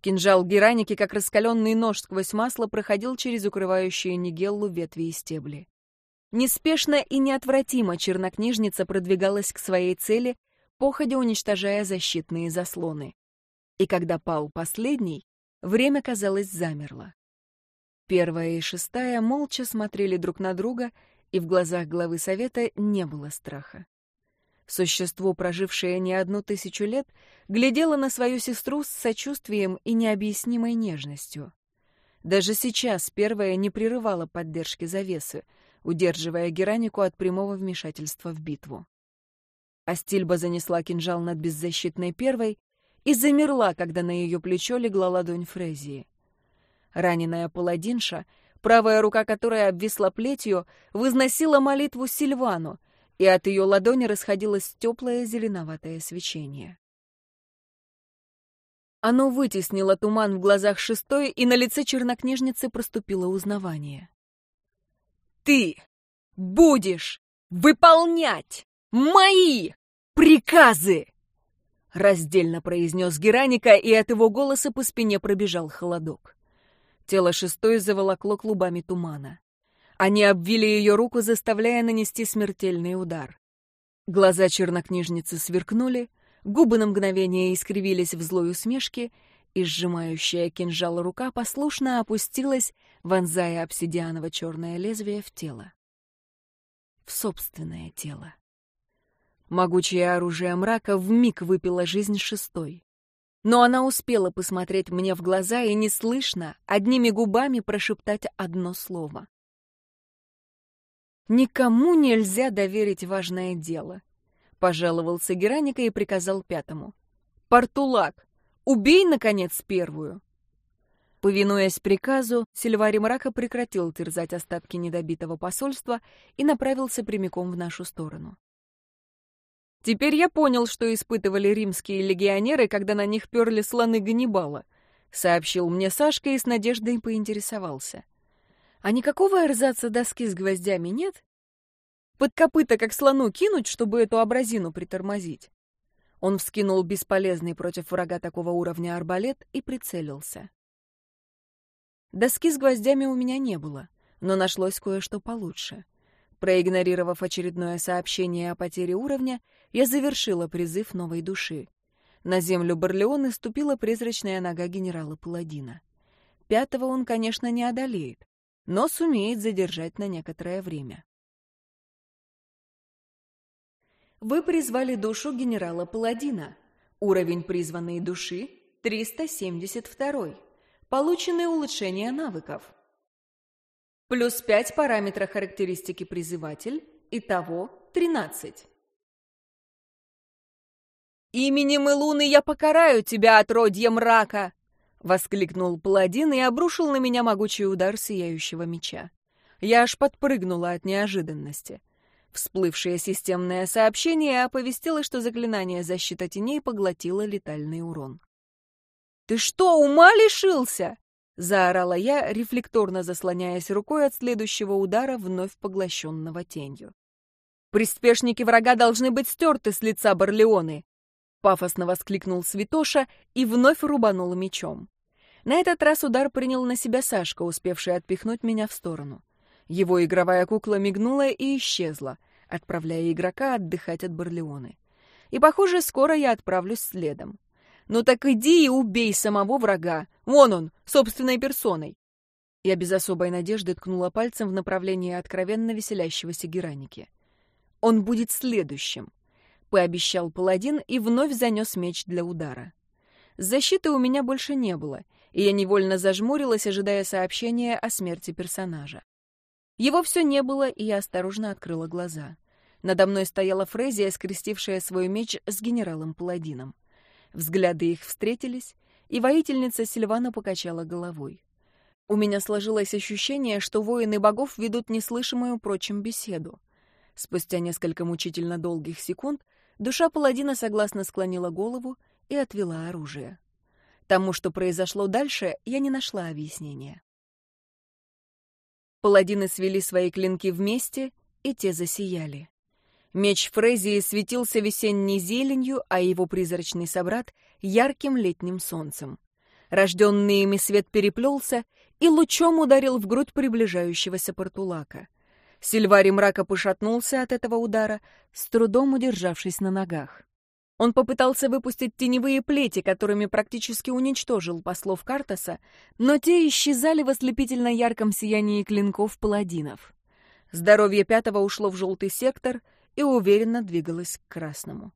Кинжал Гераники, как раскаленный нож сквозь масло, проходил через укрывающие Нигеллу ветви и стебли. Неспешно и неотвратимо чернокнижница продвигалась к своей цели, походя уничтожая защитные заслоны и когда пал последний, время, казалось, замерло. Первая и шестая молча смотрели друг на друга, и в глазах главы совета не было страха. Существо, прожившее не одну тысячу лет, глядело на свою сестру с сочувствием и необъяснимой нежностью. Даже сейчас первая не прерывала поддержки завесы, удерживая Геранику от прямого вмешательства в битву. Астильба занесла кинжал над беззащитной первой и замерла, когда на ее плечо легла ладонь Фрезии. Раненая паладинша, правая рука которой обвисла плетью, возносила молитву Сильвану, и от ее ладони расходилось теплое зеленоватое свечение. Оно вытеснило туман в глазах шестой, и на лице чернокнижницы проступило узнавание. «Ты будешь выполнять мои приказы!» Раздельно произнес Гераника, и от его голоса по спине пробежал холодок. Тело шестой заволокло клубами тумана. Они обвили ее руку, заставляя нанести смертельный удар. Глаза чернокнижницы сверкнули, губы на мгновение искривились в злой усмешке, и сжимающая кинжал рука послушно опустилась, вонзая обсидианово-черное лезвие в тело. В собственное тело. Могучее оружие мрака вмиг выпило жизнь шестой. Но она успела посмотреть мне в глаза и неслышно, одними губами прошептать одно слово. «Никому нельзя доверить важное дело», — пожаловался Гераника и приказал пятому. «Портулак, убей, наконец, первую!» Повинуясь приказу, Сильвари Мрака прекратил терзать остатки недобитого посольства и направился прямиком в нашу сторону. Теперь я понял, что испытывали римские легионеры, когда на них перли слоны Ганнибала. — сообщил мне Сашка и с надеждой поинтересовался. «А никакого эрзаца доски с гвоздями нет? Под копыта как слону кинуть, чтобы эту абразину притормозить?» Он вскинул бесполезный против врага такого уровня арбалет и прицелился. Доски с гвоздями у меня не было, но нашлось кое-что получше. Проигнорировав очередное сообщение о потере уровня, я завершила призыв новой души. На землю Барлеоны ступила призрачная нога генерала Паладина. Пятого он, конечно, не одолеет, но сумеет задержать на некоторое время. Вы призвали душу генерала Паладина. Уровень призванной души 372. Получены улучшения навыков. Плюс 5 параметра характеристики призыватель. Итого 13. «Именем Илуны я покараю тебя, отродье мрака!» — воскликнул паладин и обрушил на меня могучий удар сияющего меча. Я аж подпрыгнула от неожиданности. Всплывшее системное сообщение оповестило, что заклинание защита теней поглотило летальный урон. «Ты что, ума лишился?» — заорала я, рефлекторно заслоняясь рукой от следующего удара, вновь поглощенного тенью. «Приспешники врага должны быть стерты с лица Барлеоны!» Пафосно воскликнул Святоша и вновь рубанул мечом. На этот раз удар принял на себя Сашка, успевший отпихнуть меня в сторону. Его игровая кукла мигнула и исчезла, отправляя игрока отдыхать от Барлеоны. И, похоже, скоро я отправлюсь следом. «Ну так иди и убей самого врага! Вон он, собственной персоной!» Я без особой надежды ткнула пальцем в направлении откровенно веселящегося Гераники. «Он будет следующим. — пообещал паладин и вновь занес меч для удара. Защиты у меня больше не было, и я невольно зажмурилась, ожидая сообщения о смерти персонажа. Его все не было, и я осторожно открыла глаза. Надо мной стояла Фрезия, скрестившая свой меч с генералом-паладином. Взгляды их встретились, и воительница Сильвана покачала головой. У меня сложилось ощущение, что воины богов ведут неслышимую прочим беседу. Спустя несколько мучительно долгих секунд Душа паладина согласно склонила голову и отвела оружие. Тому, что произошло дальше, я не нашла объяснения. Паладины свели свои клинки вместе, и те засияли. Меч Фрезии светился весенней зеленью, а его призрачный собрат — ярким летним солнцем. Рожденный ими свет переплелся и лучом ударил в грудь приближающегося портулака — Сильвари мрака пошатнулся от этого удара, с трудом удержавшись на ногах. Он попытался выпустить теневые плети, которыми практически уничтожил послов Картаса, но те исчезали в ослепительно ярком сиянии клинков паладинов. Здоровье пятого ушло в желтый сектор и уверенно двигалось к красному.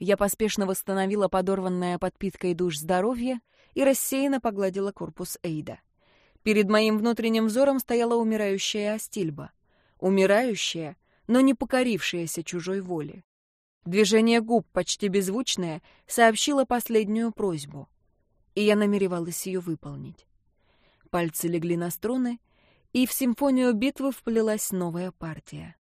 Я поспешно восстановила подорванное подпиткой душ здоровье и рассеянно погладила корпус Эйда. Перед моим внутренним взором стояла умирающая Астильба — умирающая, но не покорившаяся чужой воле. Движение губ, почти беззвучное, сообщило последнюю просьбу, и я намеревалась ее выполнить. Пальцы легли на струны, и в симфонию битвы вплелась новая партия.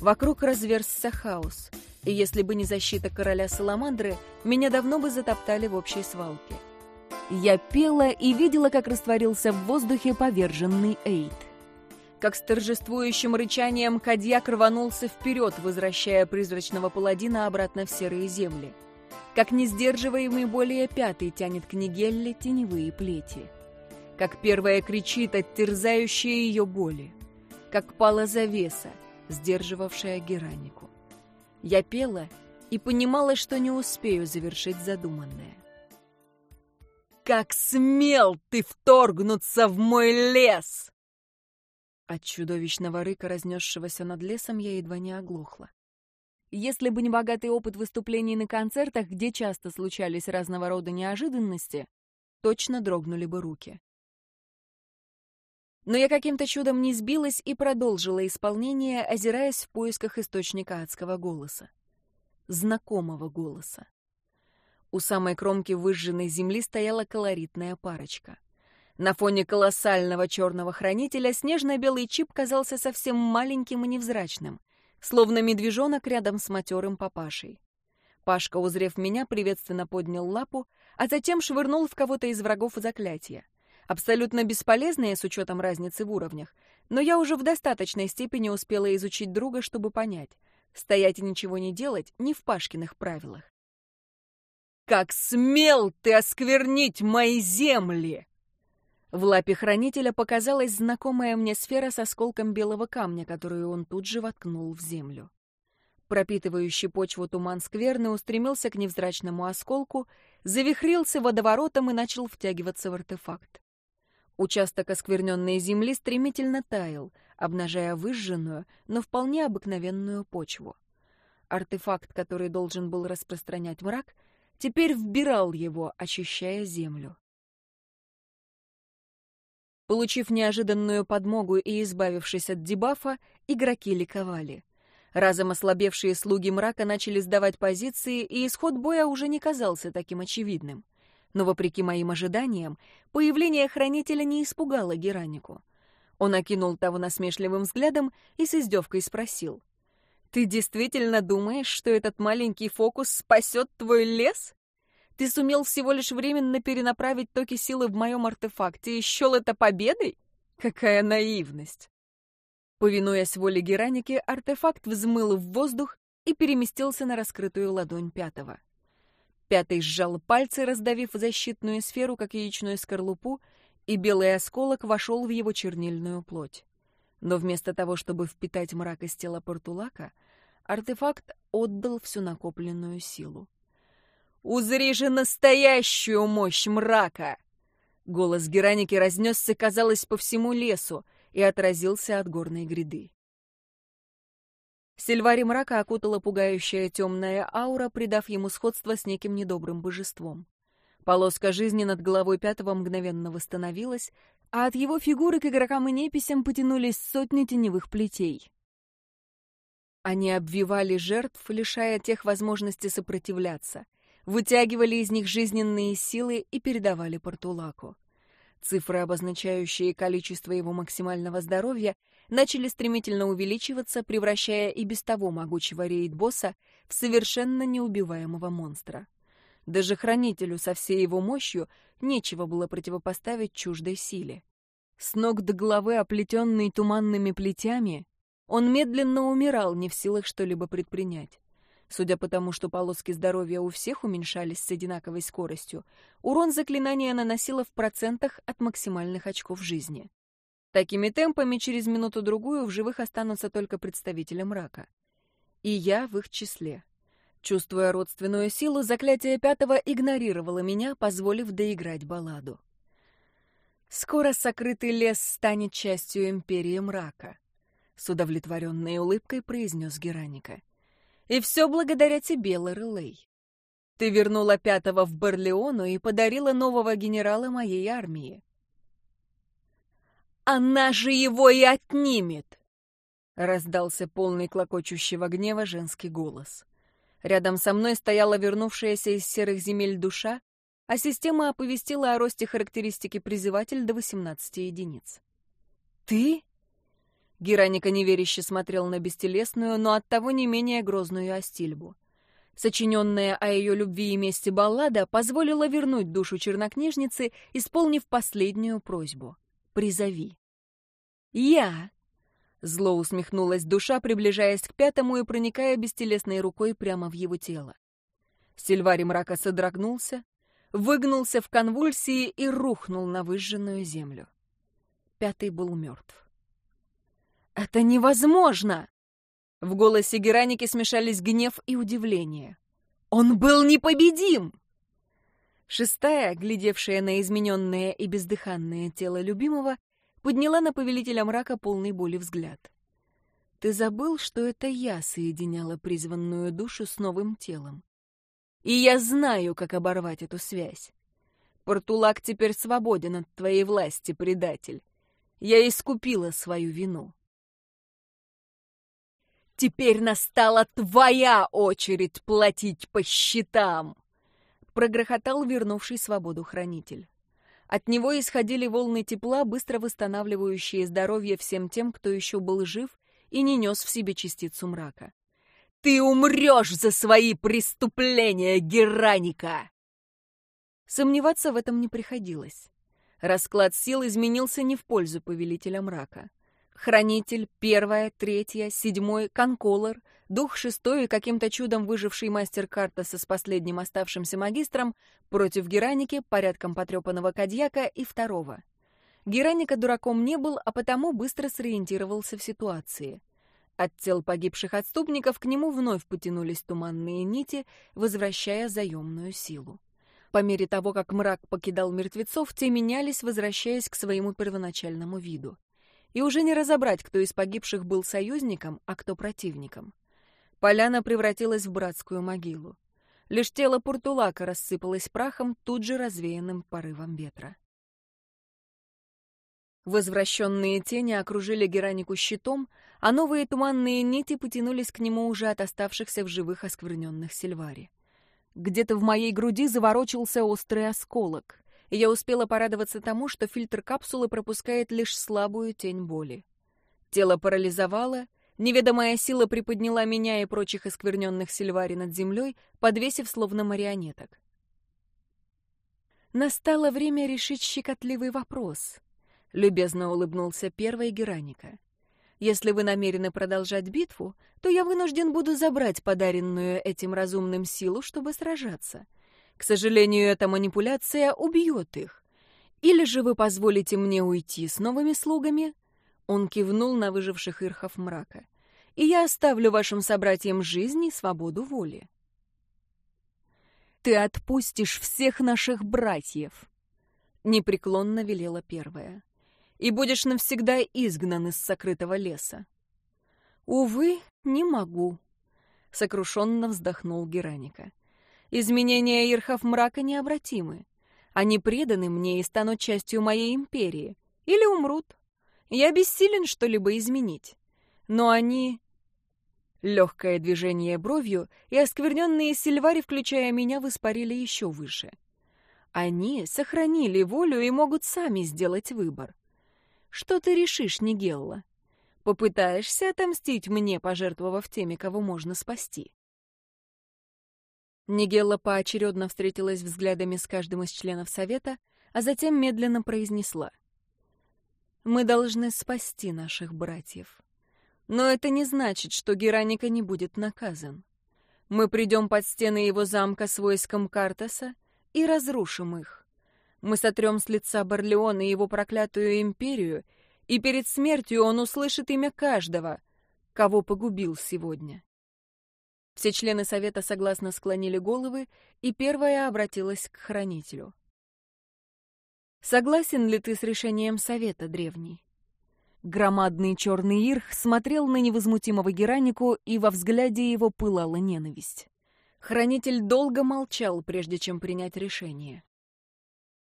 Вокруг разверзся хаос — и если бы не защита короля Саламандры, меня давно бы затоптали в общей свалке. Я пела и видела, как растворился в воздухе поверженный Эйд. Как с торжествующим рычанием Кадьяк рванулся вперед, возвращая призрачного паладина обратно в серые земли. Как несдерживаемый более пятый тянет к Нигелле теневые плети. Как первая кричит от терзающей ее боли. Как пала завеса, сдерживавшая Геранику. Я пела и понимала, что не успею завершить задуманное. «Как смел ты вторгнуться в мой лес!» От чудовищного рыка, разнесшегося над лесом, я едва не оглохла. Если бы не богатый опыт выступлений на концертах, где часто случались разного рода неожиданности, точно дрогнули бы руки. Но я каким-то чудом не сбилась и продолжила исполнение, озираясь в поисках источника адского голоса. Знакомого голоса. У самой кромки выжженной земли стояла колоритная парочка. На фоне колоссального черного хранителя снежно-белый чип казался совсем маленьким и невзрачным. словно медвежонок рядом с матерым папашей. Пашка, узрев меня, приветственно поднял лапу, а затем швырнул в кого-то из врагов заклятия. Абсолютно бесполезные с учетом разницы в уровнях, но я уже в достаточной степени успела изучить друга, чтобы понять. Стоять и ничего не делать не в Пашкиных правилах. «Как смел ты осквернить мои земли!» В лапе хранителя показалась знакомая мне сфера с осколком белого камня, которую он тут же воткнул в землю. Пропитывающий почву туман скверны устремился к невзрачному осколку, завихрился водоворотом и начал втягиваться в артефакт. Участок оскверненной земли стремительно таял, обнажая выжженную, но вполне обыкновенную почву. Артефакт, который должен был распространять мрак, теперь вбирал его, очищая землю. Получив неожиданную подмогу и избавившись от дебафа, игроки ликовали. Разом ослабевшие слуги мрака начали сдавать позиции, и исход боя уже не казался таким очевидным. Но, вопреки моим ожиданиям, появление хранителя не испугало Геранику. Он окинул того насмешливым взглядом и с издевкой спросил. «Ты действительно думаешь, что этот маленький фокус спасет твой лес?» Ты сумел всего лишь временно перенаправить токи силы в моем артефакте и счел это победой? Какая наивность!» Повинуясь воле Гераники, артефакт взмыл в воздух и переместился на раскрытую ладонь пятого. Пятый сжал пальцы, раздавив защитную сферу, как яичную скорлупу, и белый осколок вошел в его чернильную плоть. Но вместо того, чтобы впитать мрак из тела Портулака, артефакт отдал всю накопленную силу. Узри же настоящую мощь мрака!» Голос Гераники разнесся, казалось, по всему лесу и отразился от горной гряды. Сильвари мрака окутала пугающая темная аура, придав ему сходство с неким недобрым божеством. Полоска жизни над головой пятого мгновенно восстановилась, а от его фигуры к игрокам и неписям потянулись сотни теневых плетей. Они обвивали жертв, лишая тех возможности сопротивляться — вытягивали из них жизненные силы и передавали Портулаку. Цифры, обозначающие количество его максимального здоровья, начали стремительно увеличиваться, превращая и без того могучего рейд-босса в совершенно неубиваемого монстра. Даже хранителю со всей его мощью нечего было противопоставить чуждой силе. С ног до головы, оплетенный туманными плетями, он медленно умирал, не в силах что-либо предпринять. Судя по тому, что полоски здоровья у всех уменьшались с одинаковой скоростью, урон заклинания наносило в процентах от максимальных очков жизни. Такими темпами через минуту-другую в живых останутся только представители мрака. И я в их числе. Чувствуя родственную силу, заклятие пятого игнорировало меня, позволив доиграть балладу. «Скоро сокрытый лес станет частью Империи Мрака», — с удовлетворенной улыбкой произнес Гераника. И все благодаря тебе, Лорелей. Ты вернула пятого в Барлеону и подарила нового генерала моей армии. Она же его и отнимет! Раздался полный клокочущего гнева женский голос. Рядом со мной стояла вернувшаяся из серых земель душа, а система оповестила о росте характеристики призыватель до 18 единиц. «Ты?» Гераника неверяще смотрел на бестелесную, но оттого не менее грозную Астильбу. Сочиненная о ее любви и мести баллада позволила вернуть душу чернокнижницы, исполнив последнюю просьбу — «Призови». «Я!» — зло усмехнулась душа, приближаясь к пятому и проникая бестелесной рукой прямо в его тело. Сильвари мрака содрогнулся, выгнулся в конвульсии и рухнул на выжженную землю. Пятый был мертв. «Это невозможно!» В голосе Гераники смешались гнев и удивление. «Он был непобедим!» Шестая, глядевшая на измененное и бездыханное тело любимого, подняла на повелителя мрака полный боли взгляд. «Ты забыл, что это я соединяла призванную душу с новым телом? И я знаю, как оборвать эту связь. Портулак теперь свободен от твоей власти, предатель. Я искупила свою вину». Теперь настала твоя очередь платить по счетам!» Прогрохотал вернувший свободу хранитель. От него исходили волны тепла, быстро восстанавливающие здоровье всем тем, кто еще был жив и не нес в себе частицу мрака. «Ты умрешь за свои преступления, Гераника!» Сомневаться в этом не приходилось. Расклад сил изменился не в пользу повелителя мрака. Хранитель, первая, третья, седьмой, конколор, дух шестой и каким-то чудом выживший мастер Картаса с последним оставшимся магистром против Гераники, порядком потрепанного Кадьяка и второго. Гераника дураком не был, а потому быстро сориентировался в ситуации. От тел погибших отступников к нему вновь потянулись туманные нити, возвращая заемную силу. По мере того, как мрак покидал мертвецов, те менялись, возвращаясь к своему первоначальному виду. И уже не разобрать, кто из погибших был союзником, а кто противником. Поляна превратилась в братскую могилу. Лишь тело Пуртулака рассыпалось прахом, тут же развеянным порывом ветра. Возвращенные тени окружили Геранику щитом, а новые туманные нити потянулись к нему уже от оставшихся в живых оскверненных Сильвари. Где-то в моей груди заворочился острый осколок, и я успела порадоваться тому, что фильтр капсулы пропускает лишь слабую тень боли. Тело парализовало, неведомая сила приподняла меня и прочих оскверненных Сильвари над землей, подвесив словно марионеток. Настало время решить щекотливый вопрос. Любезно улыбнулся первый Гераника. Если вы намерены продолжать битву, то я вынужден буду забрать подаренную этим разумным силу, чтобы сражаться. К сожалению, эта манипуляция убьет их. Или же вы позволите мне уйти с новыми слугами?» Он кивнул на выживших ирхов мрака. «И я оставлю вашим собратьям жизнь и свободу воли». «Ты отпустишь всех наших братьев!» Непреклонно велела первая и будешь навсегда изгнан из сокрытого леса. Увы, не могу, — сокрушенно вздохнул Гераника. Изменения Ирхов мрака необратимы. Они преданы мне и станут частью моей империи. Или умрут. Я бессилен что-либо изменить. Но они... Легкое движение бровью, и оскверненные сильвари, включая меня, воспарили еще выше. Они сохранили волю и могут сами сделать выбор. Что ты решишь, Нигелла? Попытаешься отомстить мне, пожертвовав теми, кого можно спасти?» Нигелла поочередно встретилась взглядами с каждым из членов совета, а затем медленно произнесла. «Мы должны спасти наших братьев. Но это не значит, что Гераника не будет наказан. Мы придем под стены его замка с войском Картаса и разрушим их. Мы сотрем с лица Барлеона его проклятую империю, и перед смертью он услышит имя каждого, кого погубил сегодня. Все члены совета согласно склонили головы, и первая обратилась к хранителю. «Согласен ли ты с решением совета, древний?» Громадный черный ирх смотрел на невозмутимого Геранику, и во взгляде его пылала ненависть. Хранитель долго молчал, прежде чем принять решение.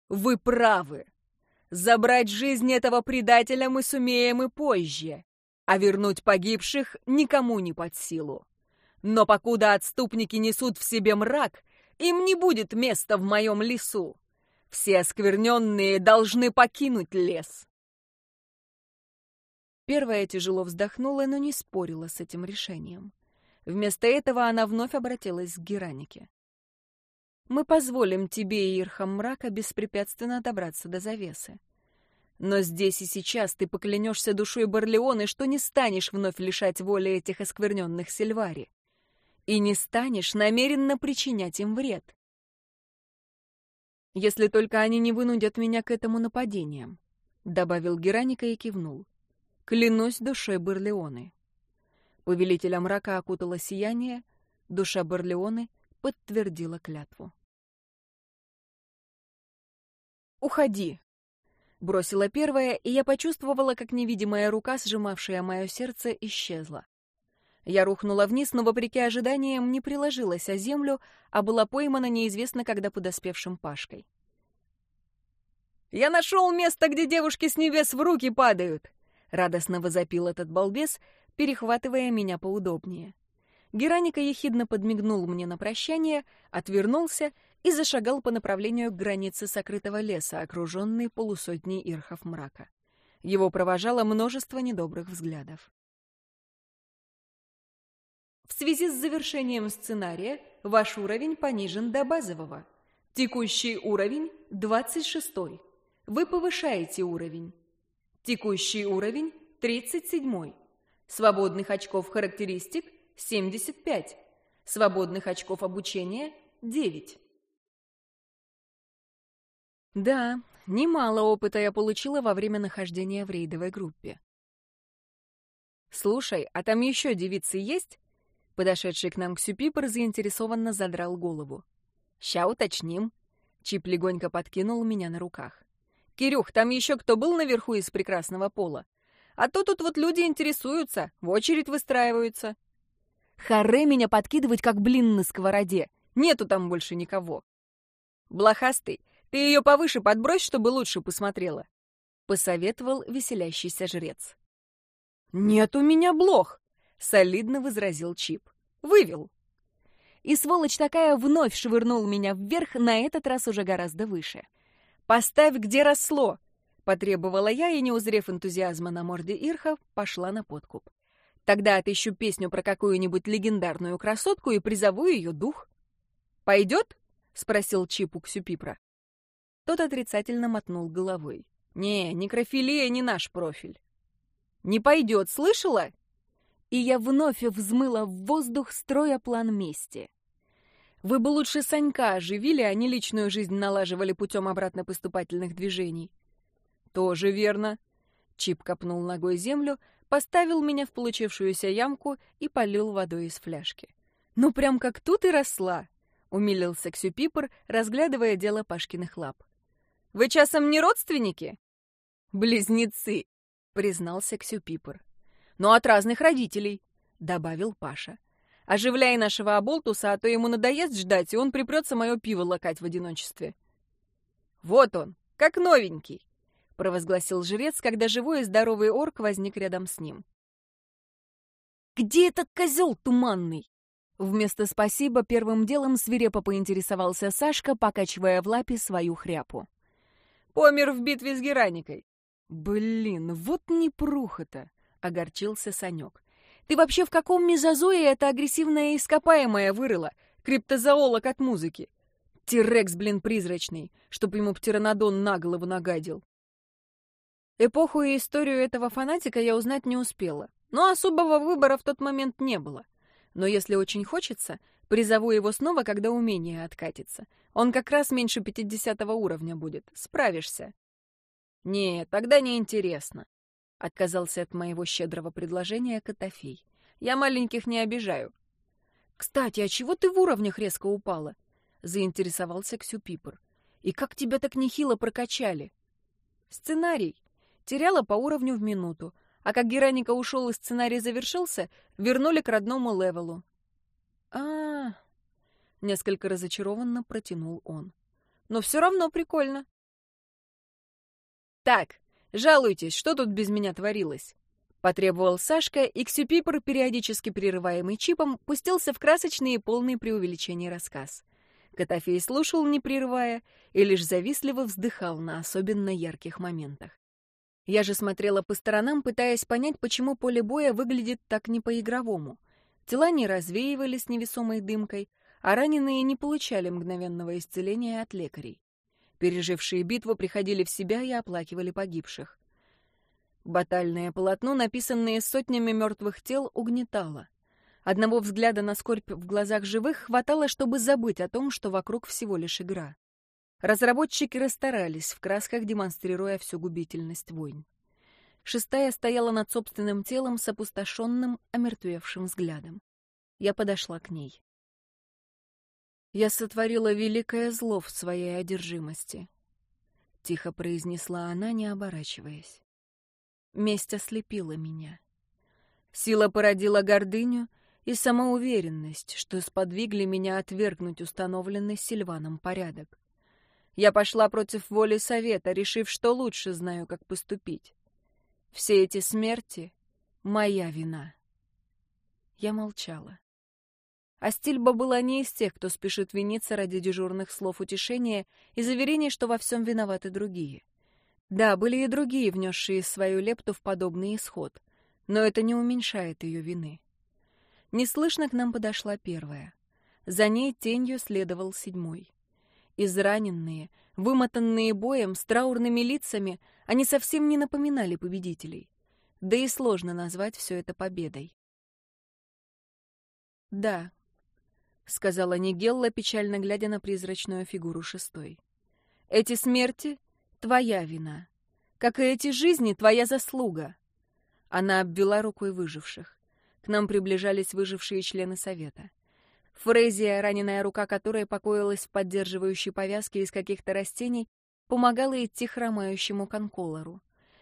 Вы правы. Забрать жизнь этого предателя мы сумеем и позже, а вернуть погибших никому не под силу. Но покуда отступники несут в себе мрак, им не будет места в моем лесу. Все оскверненные должны покинуть лес. Первая тяжело вздохнула, но не спорила с этим решением. Вместо этого она вновь обратилась к Геранике. Мы позволим тебе и Ирхам Мрака беспрепятственно добраться до завесы. Но здесь и сейчас ты поклянешься душой Барлеоны, что не станешь вновь лишать воли этих оскверненных Сильвари. И не станешь намеренно причинять им вред. Если только они не вынудят меня к этому нападениям, — добавил Гераника и кивнул. Клянусь душой Барлеоны. Повелителя мрака окутало сияние, душа Барлеоны — подтвердила клятву. «Уходи!» — бросила первая, и я почувствовала, как невидимая рука, сжимавшая мое сердце, исчезла. Я рухнула вниз, но, вопреки ожиданиям, не приложилась о землю, а была поймана неизвестно когда подоспевшим Пашкой. «Я нашел место, где девушки с небес в руки падают!» — радостно возопил этот балбес, перехватывая меня поудобнее. Гераника ехидно подмигнул мне на прощание, отвернулся и зашагал по направлению к границе сокрытого леса, окруженный полусотней ирхов мрака. Его провожало множество недобрых взглядов. Связи с завершением сценария ваш уровень понижен до базового. Текущий уровень 26. Вы повышаете уровень. Текущий уровень 37. Свободных очков характеристик 75. Свободных очков обучения 9. Да, немало опыта я получила во время нахождения в рейдовой группе. «Слушай, а там еще девицы есть?» Подошедший к нам Ксюпипер заинтересованно задрал голову. «Ща уточним». Чип легонько подкинул меня на руках. «Кирюх, там еще кто был наверху из прекрасного пола? А то тут вот люди интересуются, в очередь выстраиваются». «Харе меня подкидывать, как блин на сковороде. Нету там больше никого». «Блохастый, ты ее повыше подбрось, чтобы лучше посмотрела», — посоветовал веселящийся жрец. «Нет у меня блох», — солидно возразил Чип. «Вывел». И сволочь такая вновь швырнул меня вверх, на этот раз уже гораздо выше. «Поставь, где росло!» — потребовала я, и, не узрев энтузиазма на морде Ирха, пошла на подкуп. «Тогда отыщу песню про какую-нибудь легендарную красотку и призову ее дух». «Пойдет?» — спросил Чип у Ксюпипра. Тот отрицательно мотнул головой. «Не, некрофилия не наш профиль». «Не пойдет, слышала?» И я вновь взмыла в воздух, строя план мести. Вы бы лучше Санька оживили, а не личную жизнь налаживали путем обратно-поступательных движений. Тоже верно. Чип копнул ногой землю, поставил меня в получившуюся ямку и полил водой из фляжки. Ну, прям как тут и росла, умилился Ксюпипер, разглядывая дело Пашкиных лап. Вы часом не родственники? Близнецы, признался Ксюпипер. Но от разных родителей, добавил Паша. Оживляй нашего оболтуса, а то ему надоест ждать, и он припрется мое пиво лакать в одиночестве. Вот он, как новенький, провозгласил жрец, когда живой и здоровый орк возник рядом с ним. «Где этот козел туманный?» Вместо «спасибо» первым делом свирепо поинтересовался Сашка, покачивая в лапе свою хряпу. «Помер в битве с Гераникой». «Блин, вот непруха-то!» — огорчился Санек. Ты вообще в каком мезозое это агрессивное ископаемое вырыла? Криптозоолог от музыки. Тирекс, блин, призрачный, чтоб ему птеранодон на голову нагадил. Эпоху и историю этого фанатика я узнать не успела, но особого выбора в тот момент не было. Но если очень хочется, призову его снова, когда умение откатится. Он как раз меньше 50 уровня будет. Справишься. Не, тогда не интересно. Отказался от моего щедрого предложения Котофей. Я маленьких не обижаю. Кстати, а чего ты в уровнях резко упала? Заинтересовался Ксюпипер. И как тебя так нехило прокачали? Сценарий. Теряла по уровню в минуту. А как Гераника ушел и сценарий завершился, вернули к родному левелу. а, -а, -а Несколько разочарованно протянул он. Но все равно прикольно. Так, Жалуйтесь, что тут без меня творилось?» Потребовал Сашка, и Ксюпипер, периодически прерываемый чипом, пустился в красочный и полный преувеличений рассказ. Котофей слушал, не прерывая, и лишь завистливо вздыхал на особенно ярких моментах. Я же смотрела по сторонам, пытаясь понять, почему поле боя выглядит так не по-игровому. Тела не развеивались невесомой дымкой, а раненые не получали мгновенного исцеления от лекарей. Пережившие битву приходили в себя и оплакивали погибших. Батальное полотно, написанное сотнями мертвых тел, угнетало. Одного взгляда на скорбь в глазах живых хватало, чтобы забыть о том, что вокруг всего лишь игра. Разработчики расстарались, в красках демонстрируя всю губительность войн. Шестая стояла над собственным телом с опустошенным, омертвевшим взглядом. Я подошла к ней. Я сотворила великое зло в своей одержимости. Тихо произнесла она, не оборачиваясь. Месть ослепила меня. Сила породила гордыню и самоуверенность, что сподвигли меня отвергнуть установленный Сильваном порядок. Я пошла против воли совета, решив, что лучше знаю, как поступить. Все эти смерти — моя вина. Я молчала. А Стильба была не из тех, кто спешит виниться ради дежурных слов утешения и заверений, что во всем виноваты другие. Да, были и другие, внесшие свою лепту в подобный исход, но это не уменьшает ее вины. Неслышно к нам подошла первая. За ней тенью следовал седьмой. Израненные, вымотанные боем, с траурными лицами, они совсем не напоминали победителей. Да и сложно назвать все это победой. «Да», — сказала Нигелла, печально глядя на призрачную фигуру шестой. «Эти смерти — твоя вина. Как и эти жизни — твоя заслуга». Она обвела рукой выживших. К нам приближались выжившие члены совета. Фрезия, раненая рука которой покоилась в поддерживающей повязке из каких-то растений, помогала идти хромающему конколору.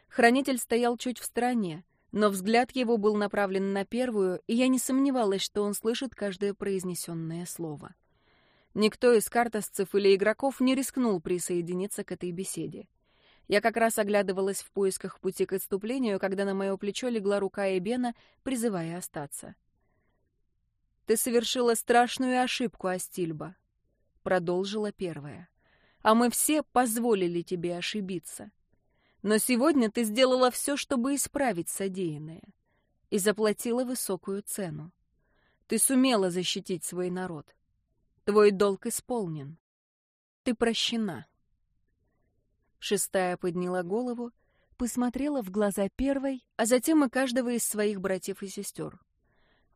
Хранитель стоял чуть в стороне, но взгляд его был направлен на первую, и я не сомневалась, что он слышит каждое произнесенное слово. Никто из картосцев или игроков не рискнул присоединиться к этой беседе. Я как раз оглядывалась в поисках пути к отступлению, когда на мое плечо легла рука Эбена, призывая остаться. «Ты совершила страшную ошибку, Астильба», — продолжила первая. «А мы все позволили тебе ошибиться. Но сегодня ты сделала все, чтобы исправить содеянное, и заплатила высокую цену. Ты сумела защитить свой народ. Твой долг исполнен. Ты прощена». Шестая подняла голову, посмотрела в глаза первой, а затем и каждого из своих братьев и сестер.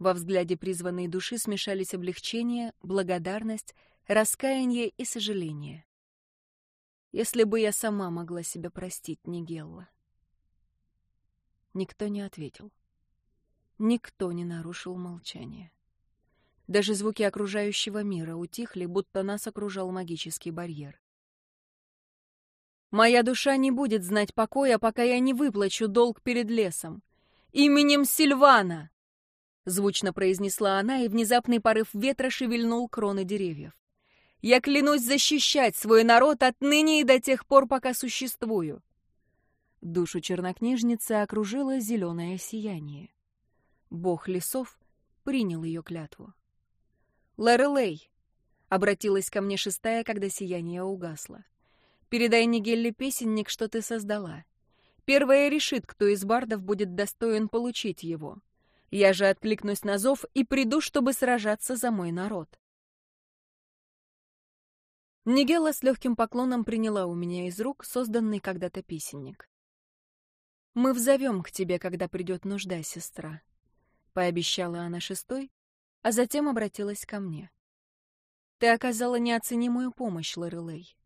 Во взгляде призванной души смешались облегчение, благодарность, раскаяние и сожаление. Если бы я сама могла себя простить, Нигелла. Никто не ответил. Никто не нарушил молчание. Даже звуки окружающего мира утихли, будто нас окружал магический барьер. «Моя душа не будет знать покоя, пока я не выплачу долг перед лесом. Именем Сильвана!» Звучно произнесла она, и внезапный порыв ветра шевельнул кроны деревьев. «Я клянусь защищать свой народ отныне и до тех пор, пока существую». Душу чернокнижницы окружило зеленое сияние. Бог лесов принял ее клятву. «Лорелей!» — обратилась ко мне шестая, когда сияние угасло. «Передай Нигелле песенник, что ты создала. Первая решит, кто из бардов будет достоин получить его. Я же откликнусь на зов и приду, чтобы сражаться за мой народ. Нигела с легким поклоном приняла у меня из рук созданный когда-то песенник. «Мы взовем к тебе, когда придет нужда, сестра», — пообещала она шестой, а затем обратилась ко мне. «Ты оказала неоценимую помощь, Лорелей.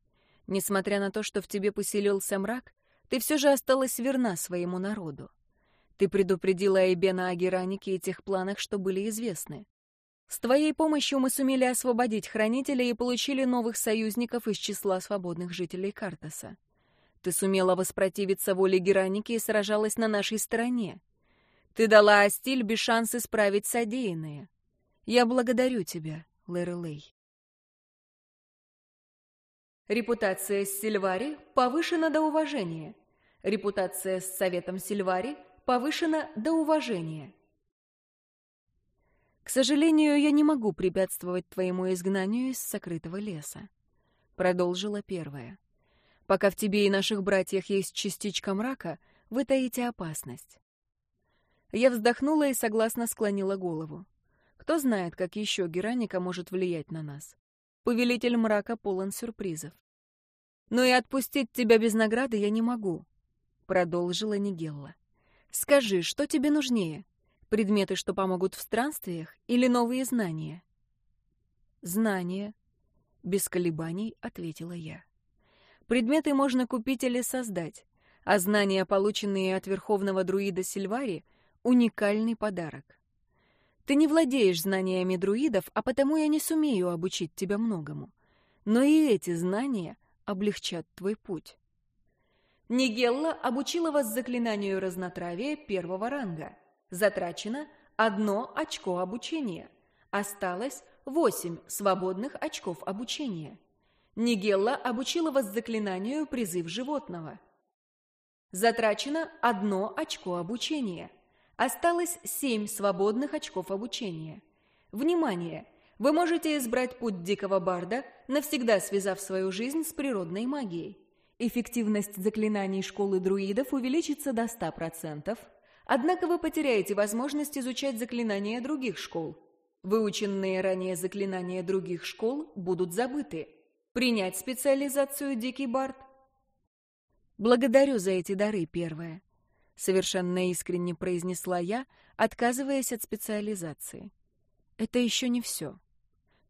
Несмотря на то, что в тебе поселился мрак, ты все же осталась верна своему народу. Ты предупредила Эйбена о Геранике и тех планах, что были известны. С твоей помощью мы сумели освободить Хранителя и получили новых союзников из числа свободных жителей Картаса. Ты сумела воспротивиться воле Гераники и сражалась на нашей стороне. Ты дала Астильбе шанс исправить содеянное. Я благодарю тебя, Лэрелей. Репутация с Сильвари повышена до уважения. Репутация с Советом Сильвари – повышена до уважения. К сожалению, я не могу препятствовать твоему изгнанию из сокрытого леса, продолжила первая. Пока в тебе и наших братьях есть частичка мрака, вы таите опасность. Я вздохнула и согласно склонила голову. Кто знает, как еще Гераника может влиять на нас. Повелитель мрака полон сюрпризов. Но и отпустить тебя без награды я не могу, продолжила Нигелла. Скажи, что тебе нужнее? Предметы, что помогут в странствиях, или новые знания? Знания. Без колебаний ответила я. Предметы можно купить или создать, а знания, полученные от верховного друида Сильвари, уникальный подарок. Ты не владеешь знаниями друидов, а потому я не сумею обучить тебя многому. Но и эти знания облегчат твой путь. Нигелла обучила вас заклинанию разнотравия первого ранга. Затрачено одно очко обучения. Осталось восемь свободных очков обучения. Нигелла обучила вас заклинанию призыв животного. Затрачено одно очко обучения. Осталось семь свободных очков обучения. Внимание! Вы можете избрать путь дикого барда, навсегда связав свою жизнь с природной магией. Эффективность заклинаний школы друидов увеличится до 100%, Однако вы потеряете возможность изучать заклинания других школ. Выученные ранее заклинания других школ будут забыты. Принять специализацию Дикий Бард? Благодарю за эти дары, первое. Совершенно искренне произнесла я, отказываясь от специализации. Это еще не все.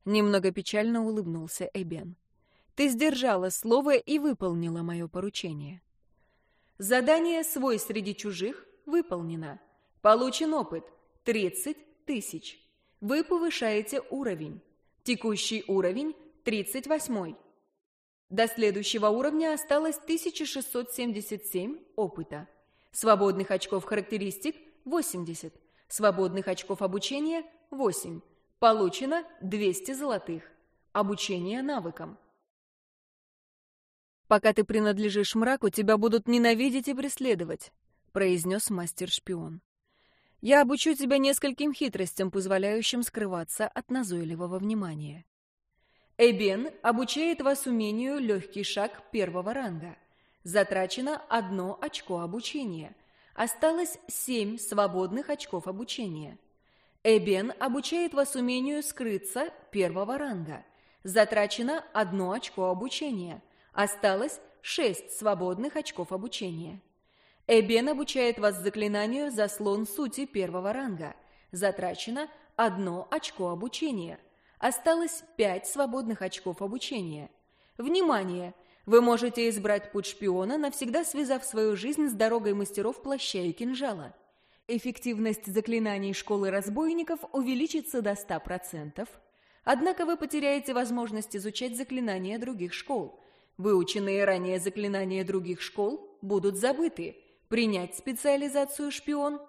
Немного печально улыбнулся Эбен. Ты сдержала слово и выполнила мое поручение. Задание «Свой среди чужих» выполнено. Получен опыт – 30 тысяч. Вы повышаете уровень. Текущий уровень – 38. До следующего уровня осталось 1677 опыта. Свободных очков характеристик – 80. Свободных очков обучения – 8. Получено 200 золотых. Обучение навыкам. «Пока ты принадлежишь мраку, тебя будут ненавидеть и преследовать», — произнес мастер-шпион. «Я обучу тебя нескольким хитростям, позволяющим скрываться от назойливого внимания». Эбен обучает вас умению «Легкий шаг» первого ранга. Затрачено одно очко обучения. Осталось семь свободных очков обучения. Эбен обучает вас умению «Скрыться» первого ранга. Затрачено одно очко обучения. Осталось шесть свободных очков обучения. Эбен обучает вас заклинанию «Заслон сути» первого ранга. Затрачено одно очко обучения. Осталось пять свободных очков обучения. Внимание! Вы можете избрать путь шпиона, навсегда связав свою жизнь с дорогой мастеров плаща и кинжала. Эффективность заклинаний школы разбойников увеличится до 100%. Однако вы потеряете возможность изучать заклинания других школ – Выученные ранее заклинания других школ будут забыты. Принять специализацию шпион?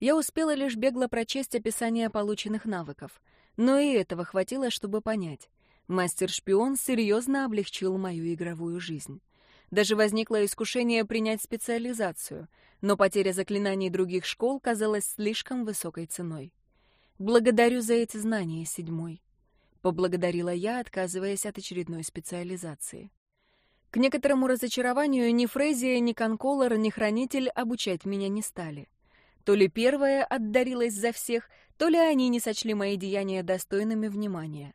Я успела лишь бегло прочесть описание полученных навыков, но и этого хватило, чтобы понять. Мастер-шпион серьезно облегчил мою игровую жизнь. Даже возникло искушение принять специализацию, но потеря заклинаний других школ казалась слишком высокой ценой. Благодарю за эти знания, седьмой. Поблагодарила я, отказываясь от очередной специализации. К некоторому разочарованию ни Фрезия, ни Конколор, ни Хранитель обучать меня не стали. То ли первая отдарилась за всех, то ли они не сочли мои деяния достойными внимания.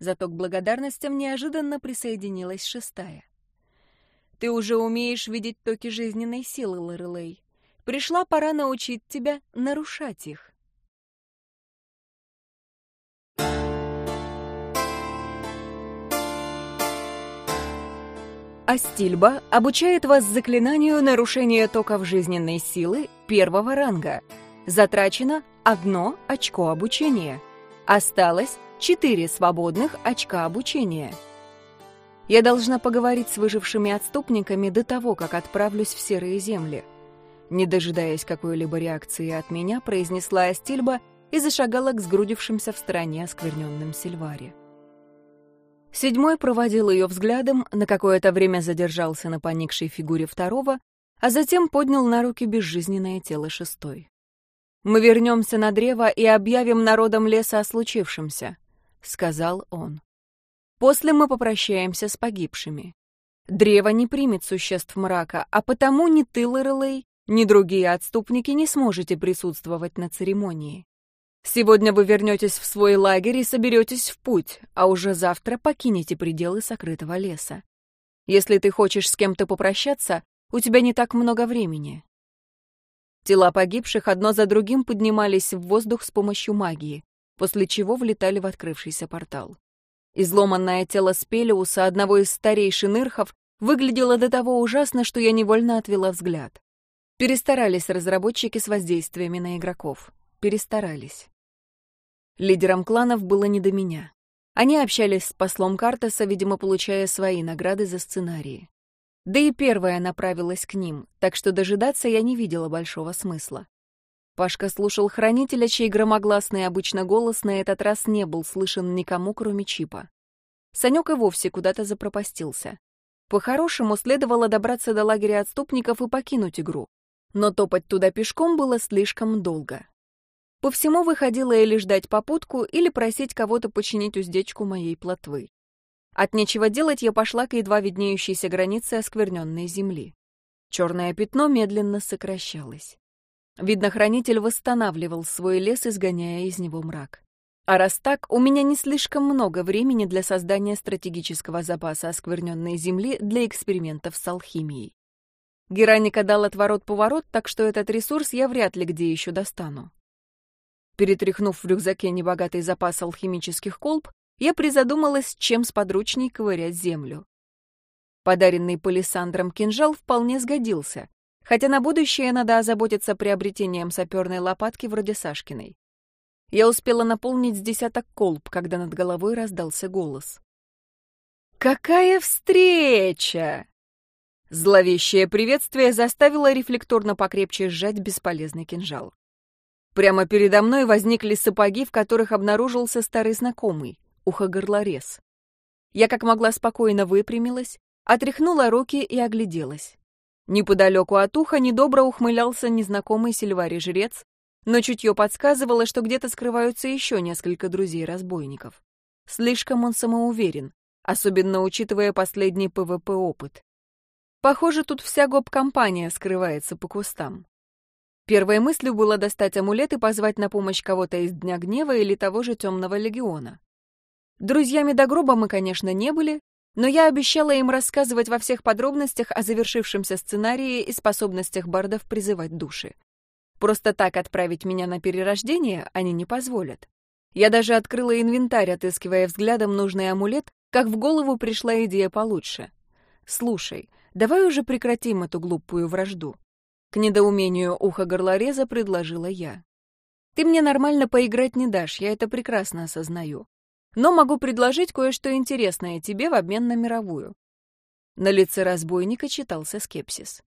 Зато к благодарностям неожиданно присоединилась шестая. «Ты уже умеешь видеть токи жизненной силы, Лорелей. Пришла пора научить тебя нарушать их». Астильба обучает вас заклинанию нарушения токов жизненной силы первого ранга. Затрачено одно очко обучения. Осталось четыре свободных очка обучения. Я должна поговорить с выжившими отступниками до того, как отправлюсь в Серые Земли. Не дожидаясь какой-либо реакции от меня, произнесла Астильба и зашагала к сгрудившимся в стороне оскверненным Сильваре. Седьмой проводил ее взглядом, на какое-то время задержался на поникшей фигуре второго, а затем поднял на руки безжизненное тело шестой. «Мы вернемся на древо и объявим народам леса о случившемся», — сказал он. «После мы попрощаемся с погибшими. Древо не примет существ мрака, а потому ни ты, Лорелей, ни другие отступники не сможете присутствовать на церемонии. Сегодня вы вернетесь в свой лагерь и соберетесь в путь, а уже завтра покинете пределы сокрытого леса. Если ты хочешь с кем-то попрощаться, у тебя не так много времени. Тела погибших одно за другим поднимались в воздух с помощью магии, после чего влетали в открывшийся портал. Изломанное тело Спелиуса, одного из старейшин ирхов, выглядело до того ужасно, что я невольно отвела взгляд. Перестарались разработчики с воздействиями на игроков. Перестарались. Лидерам кланов было не до меня. Они общались с послом Картаса, видимо, получая свои награды за сценарии. Да и первая направилась к ним, так что дожидаться я не видела большого смысла. Пашка слушал хранителя, чей громогласный обычно голос на этот раз не был слышен никому, кроме Чипа. Санек и вовсе куда-то запропастился. По-хорошему, следовало добраться до лагеря отступников и покинуть игру. Но топать туда пешком было слишком долго. По всему выходило или ждать попутку, или просить кого-то починить уздечку моей плотвы. От нечего делать я пошла к едва виднеющейся границе оскверненной земли. Черное пятно медленно сокращалось. Видно, хранитель восстанавливал свой лес, изгоняя из него мрак. А раз так, у меня не слишком много времени для создания стратегического запаса оскверненной земли для экспериментов с алхимией. Гераника дал отворот-поворот, так что этот ресурс я вряд ли где еще достану. Перетряхнув в рюкзаке небогатый запас алхимических колб, я призадумалась, чем сподручней ковырять землю. Подаренный палисандром кинжал вполне сгодился, хотя на будущее надо озаботиться приобретением саперной лопатки вроде Сашкиной. Я успела наполнить с десяток колб, когда над головой раздался голос. «Какая встреча!» Зловещее приветствие заставило рефлекторно покрепче сжать бесполезный кинжал. Прямо передо мной возникли сапоги, в которых обнаружился старый знакомый — ухогорлорез. Я как могла спокойно выпрямилась, отряхнула руки и огляделась. Неподалеку от уха недобро ухмылялся незнакомый сильвари-жрец, но чутье подсказывало, что где-то скрываются еще несколько друзей-разбойников. Слишком он самоуверен, особенно учитывая последний ПВП-опыт. Похоже, тут вся гоп-компания скрывается по кустам. Первой мыслью было достать амулет и позвать на помощь кого-то из Дня Гнева или того же Темного Легиона. Друзьями до гроба мы, конечно, не были, но я обещала им рассказывать во всех подробностях о завершившемся сценарии и способностях бардов призывать души. Просто так отправить меня на перерождение они не позволят. Я даже открыла инвентарь, отыскивая взглядом нужный амулет, как в голову пришла идея получше. «Слушай, давай уже прекратим эту глупую вражду». К недоумению уха горлореза предложила я. «Ты мне нормально поиграть не дашь, я это прекрасно осознаю но могу предложить кое-что интересное тебе в обмен на мировую». На лице разбойника читался скепсис.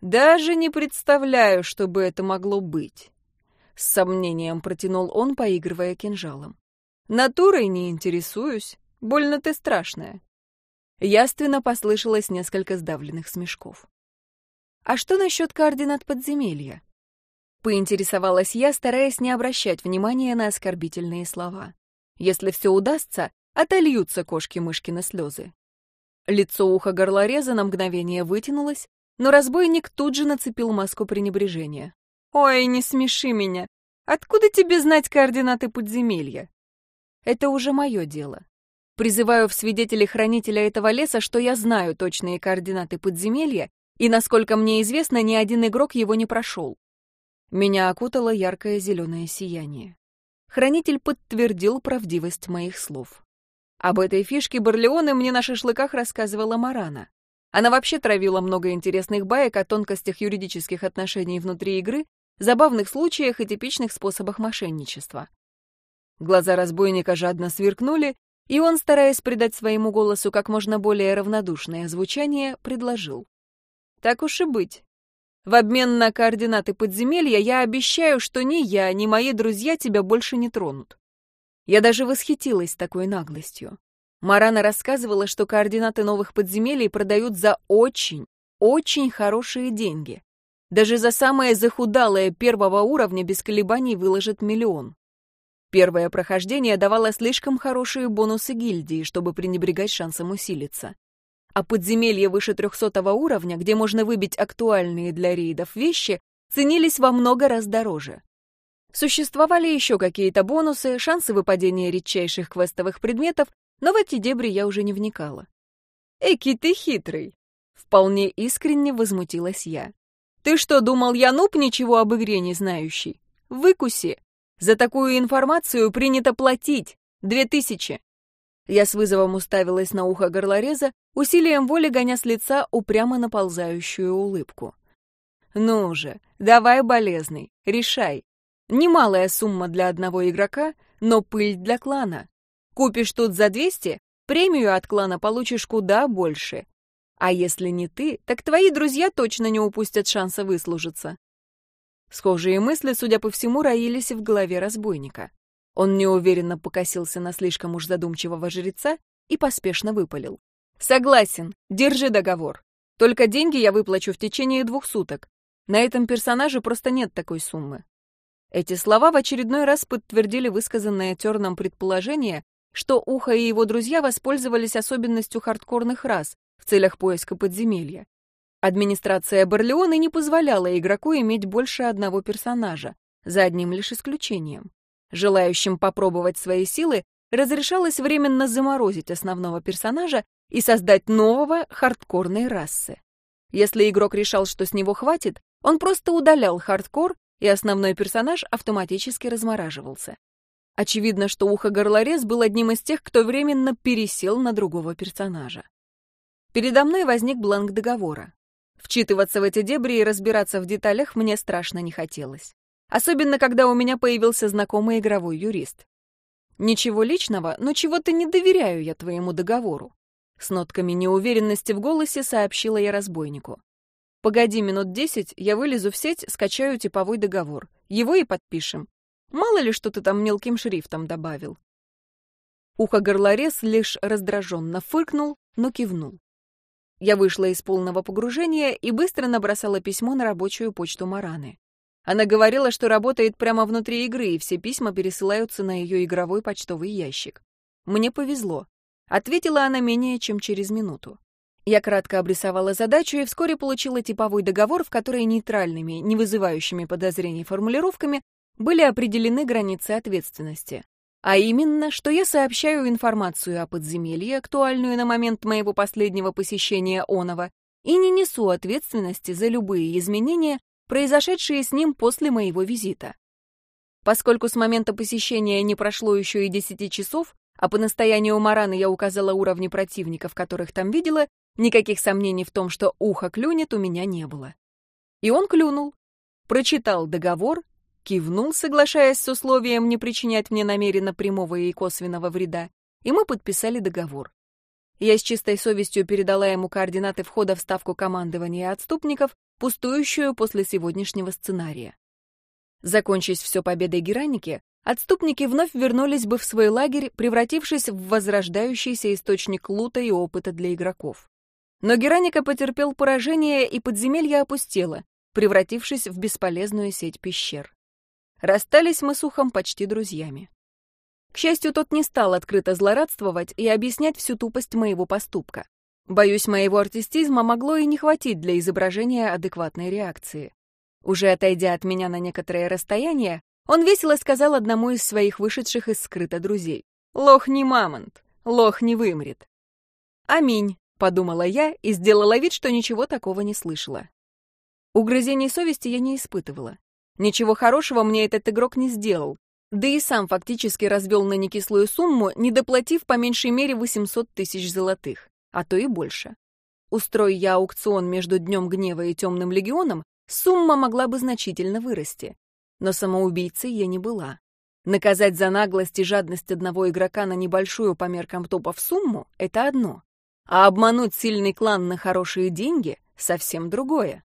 «Даже не представляю, что бы это могло быть», — с сомнением протянул он, поигрывая кинжалом. «Натурой не интересуюсь, больно ты страшная». Яственно послышалось несколько сдавленных смешков. «А что насчет координат подземелья?» Поинтересовалась я, стараясь не обращать внимания на оскорбительные слова. Если все удастся, отольются кошки-мышкины слезы. Лицо уха горлореза на мгновение вытянулось, но разбойник тут же нацепил маску пренебрежения. «Ой, не смеши меня! Откуда тебе знать координаты подземелья?» «Это уже мое дело. Призываю в свидетели хранителя этого леса, что я знаю точные координаты подземелья, и, насколько мне известно, ни один игрок его не прошел. Меня окутало яркое зеленое сияние. Хранитель подтвердил правдивость моих слов. Об этой фишке Барлеоне мне на шашлыках рассказывала Марана. Она вообще травила много интересных баек о тонкостях юридических отношений внутри игры, забавных случаях и типичных способах мошенничества. Глаза разбойника жадно сверкнули, и он, стараясь придать своему голосу как можно более равнодушное звучание, предложил. «Так уж и быть. В обмен на координаты подземелья я обещаю, что ни я, ни мои друзья тебя больше не тронут. Я даже восхитилась такой наглостью. Марана рассказывала, что координаты новых подземелий продают за очень, очень хорошие деньги. Даже за самое захудалое первого уровня без колебаний выложит миллион. Первое прохождение давало слишком хорошие бонусы гильдии, чтобы пренебрегать шансом усилиться а подземелья выше 300 уровня, где можно выбить актуальные для рейдов вещи, ценились во много раз дороже. Существовали еще какие-то бонусы, шансы выпадения редчайших квестовых предметов, но в эти дебри я уже не вникала. «Эки ты хитрый!» — вполне искренне возмутилась я. «Ты что, думал, я нуб, ничего об игре не знающий? Выкуси! За такую информацию принято платить! Две тысячи!» Я с вызовом уставилась на ухо горлореза, усилием воли гоня с лица упрямо наползающую улыбку. «Ну же, давай, болезный, решай. Немалая сумма для одного игрока, но пыль для клана. Купишь тут за 200, премию от клана получишь куда больше. А если не ты, так твои друзья точно не упустят шанса выслужиться». Схожие мысли, судя по всему, роились в голове разбойника. Он неуверенно покосился на слишком уж задумчивого жреца и поспешно выпалил. «Согласен, держи договор. Только деньги я выплачу в течение двух суток. На этом персонаже просто нет такой суммы». Эти слова в очередной раз подтвердили высказанное Терном предположение, что Ухо и его друзья воспользовались особенностью хардкорных рас в целях поиска подземелья. Администрация Барлеона не позволяла игроку иметь больше одного персонажа, за одним лишь исключением. Желающим попробовать свои силы разрешалось временно заморозить основного персонажа и создать нового хардкорной расы. Если игрок решал, что с него хватит, он просто удалял хардкор, и основной персонаж автоматически размораживался. Очевидно, что ухо-горлорез был одним из тех, кто временно пересел на другого персонажа. Передо мной возник бланк договора. Вчитываться в эти дебри и разбираться в деталях мне страшно не хотелось. Особенно, когда у меня появился знакомый игровой юрист. Ничего личного, но чего-то не доверяю я твоему договору. С нотками неуверенности в голосе сообщила я разбойнику. Погоди минут десять, я вылезу в сеть, скачаю типовой договор. Его и подпишем. Мало ли, что ты там мелким шрифтом добавил. Ухо-горлорез лишь раздраженно фыркнул, но кивнул. Я вышла из полного погружения и быстро набросала письмо на рабочую почту Мараны. Она говорила, что работает прямо внутри игры, и все письма пересылаются на ее игровой почтовый ящик. Мне повезло. Ответила она менее чем через минуту. Я кратко обрисовала задачу и вскоре получила типовой договор, в который нейтральными, не вызывающими подозрений формулировками были определены границы ответственности. А именно, что я сообщаю информацию о подземелье, актуальную на момент моего последнего посещения Онова, и не несу ответственности за любые изменения, произошедшие с ним после моего визита. Поскольку с момента посещения не прошло еще и десяти часов, а по настоянию Марана я указала уровни противников, которых там видела, никаких сомнений в том, что ухо клюнет, у меня не было. И он клюнул, прочитал договор, кивнул, соглашаясь с условием не причинять мне намеренно прямого и косвенного вреда, и мы подписали договор. Я с чистой совестью передала ему координаты входа в ставку командования отступников, пустующую после сегодняшнего сценария. Закончись все победой Гераники, отступники вновь вернулись бы в свой лагерь, превратившись в возрождающийся источник лута и опыта для игроков. Но Гераника потерпел поражение, и подземелье опустело, превратившись в бесполезную сеть пещер. Расстались мы с Ухом почти друзьями. К счастью, тот не стал открыто злорадствовать и объяснять всю тупость моего поступка. Боюсь, моего артистизма могло и не хватить для изображения адекватной реакции. Уже отойдя от меня на некоторое расстояние, он весело сказал одному из своих вышедших из скрыта друзей. «Лох не мамонт, лох не вымрет». «Аминь», — подумала я и сделала вид, что ничего такого не слышала. Угрызений совести я не испытывала. Ничего хорошего мне этот игрок не сделал, да и сам фактически развел на некислую сумму, не доплатив по меньшей мере 800 тысяч золотых а то и больше. Устрой я аукцион между Днем Гнева и Темным Легионом, сумма могла бы значительно вырасти. Но самоубийцей я не была. Наказать за наглость и жадность одного игрока на небольшую по меркам топов сумму — это одно. А обмануть сильный клан на хорошие деньги — совсем другое.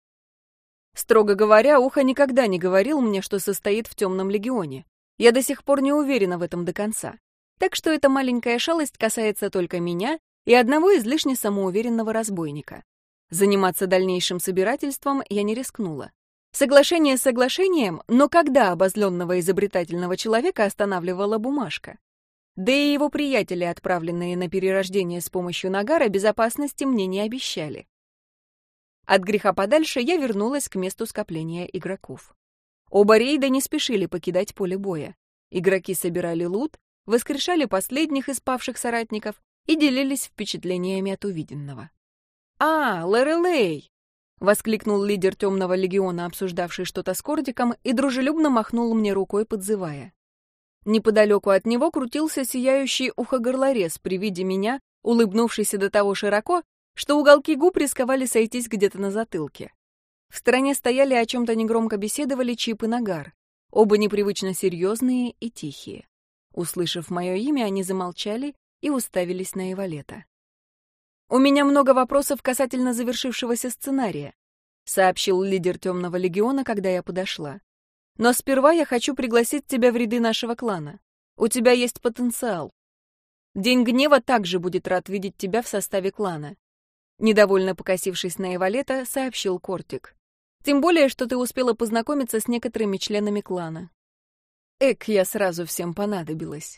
Строго говоря, Ухо никогда не говорил мне, что состоит в Темном Легионе. Я до сих пор не уверена в этом до конца. Так что эта маленькая шалость касается только меня и одного излишне самоуверенного разбойника. Заниматься дальнейшим собирательством я не рискнула. Соглашение с соглашением, но когда обозленного изобретательного человека останавливала бумажка? Да и его приятели, отправленные на перерождение с помощью нагара, безопасности мне не обещали. От греха подальше я вернулась к месту скопления игроков. Оба рейда не спешили покидать поле боя. Игроки собирали лут, воскрешали последних из павших соратников и делились впечатлениями от увиденного. «А, Лорелей!» — воскликнул лидер Темного легиона, обсуждавший что-то с Кордиком, и дружелюбно махнул мне рукой, подзывая. Неподалеку от него крутился сияющий ухогорлорез при виде меня, улыбнувшийся до того широко, что уголки губ рисковали сойтись где-то на затылке. В стороне стояли о чем-то негромко беседовали Чип и Нагар, оба непривычно серьезные и тихие. Услышав мое имя, они замолчали и уставились на Эвалета. «У меня много вопросов касательно завершившегося сценария», сообщил лидер Темного Легиона, когда я подошла. «Но сперва я хочу пригласить тебя в ряды нашего клана. У тебя есть потенциал. День гнева также будет рад видеть тебя в составе клана». Недовольно покосившись на Эвалета, сообщил Кортик. «Тем более, что ты успела познакомиться с некоторыми членами клана». Эк, я сразу всем понадобилась.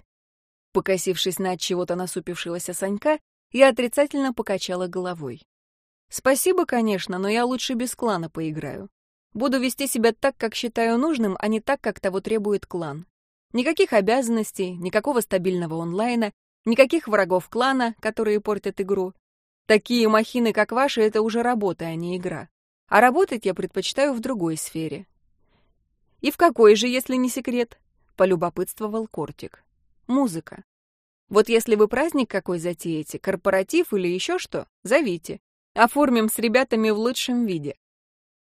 Покосившись на от чего-то насупившегося Санька, я отрицательно покачала головой. Спасибо, конечно, но я лучше без клана поиграю. Буду вести себя так, как считаю нужным, а не так, как того требует клан. Никаких обязанностей, никакого стабильного онлайна, никаких врагов клана, которые портят игру. Такие махины, как ваши, это уже работа, а не игра. А работать я предпочитаю в другой сфере. И в какой же, если не секрет? Полюбопытствовал Кортик. Музыка. Вот если вы праздник какой затеете, корпоратив или еще что, зовите. Оформим с ребятами в лучшем виде.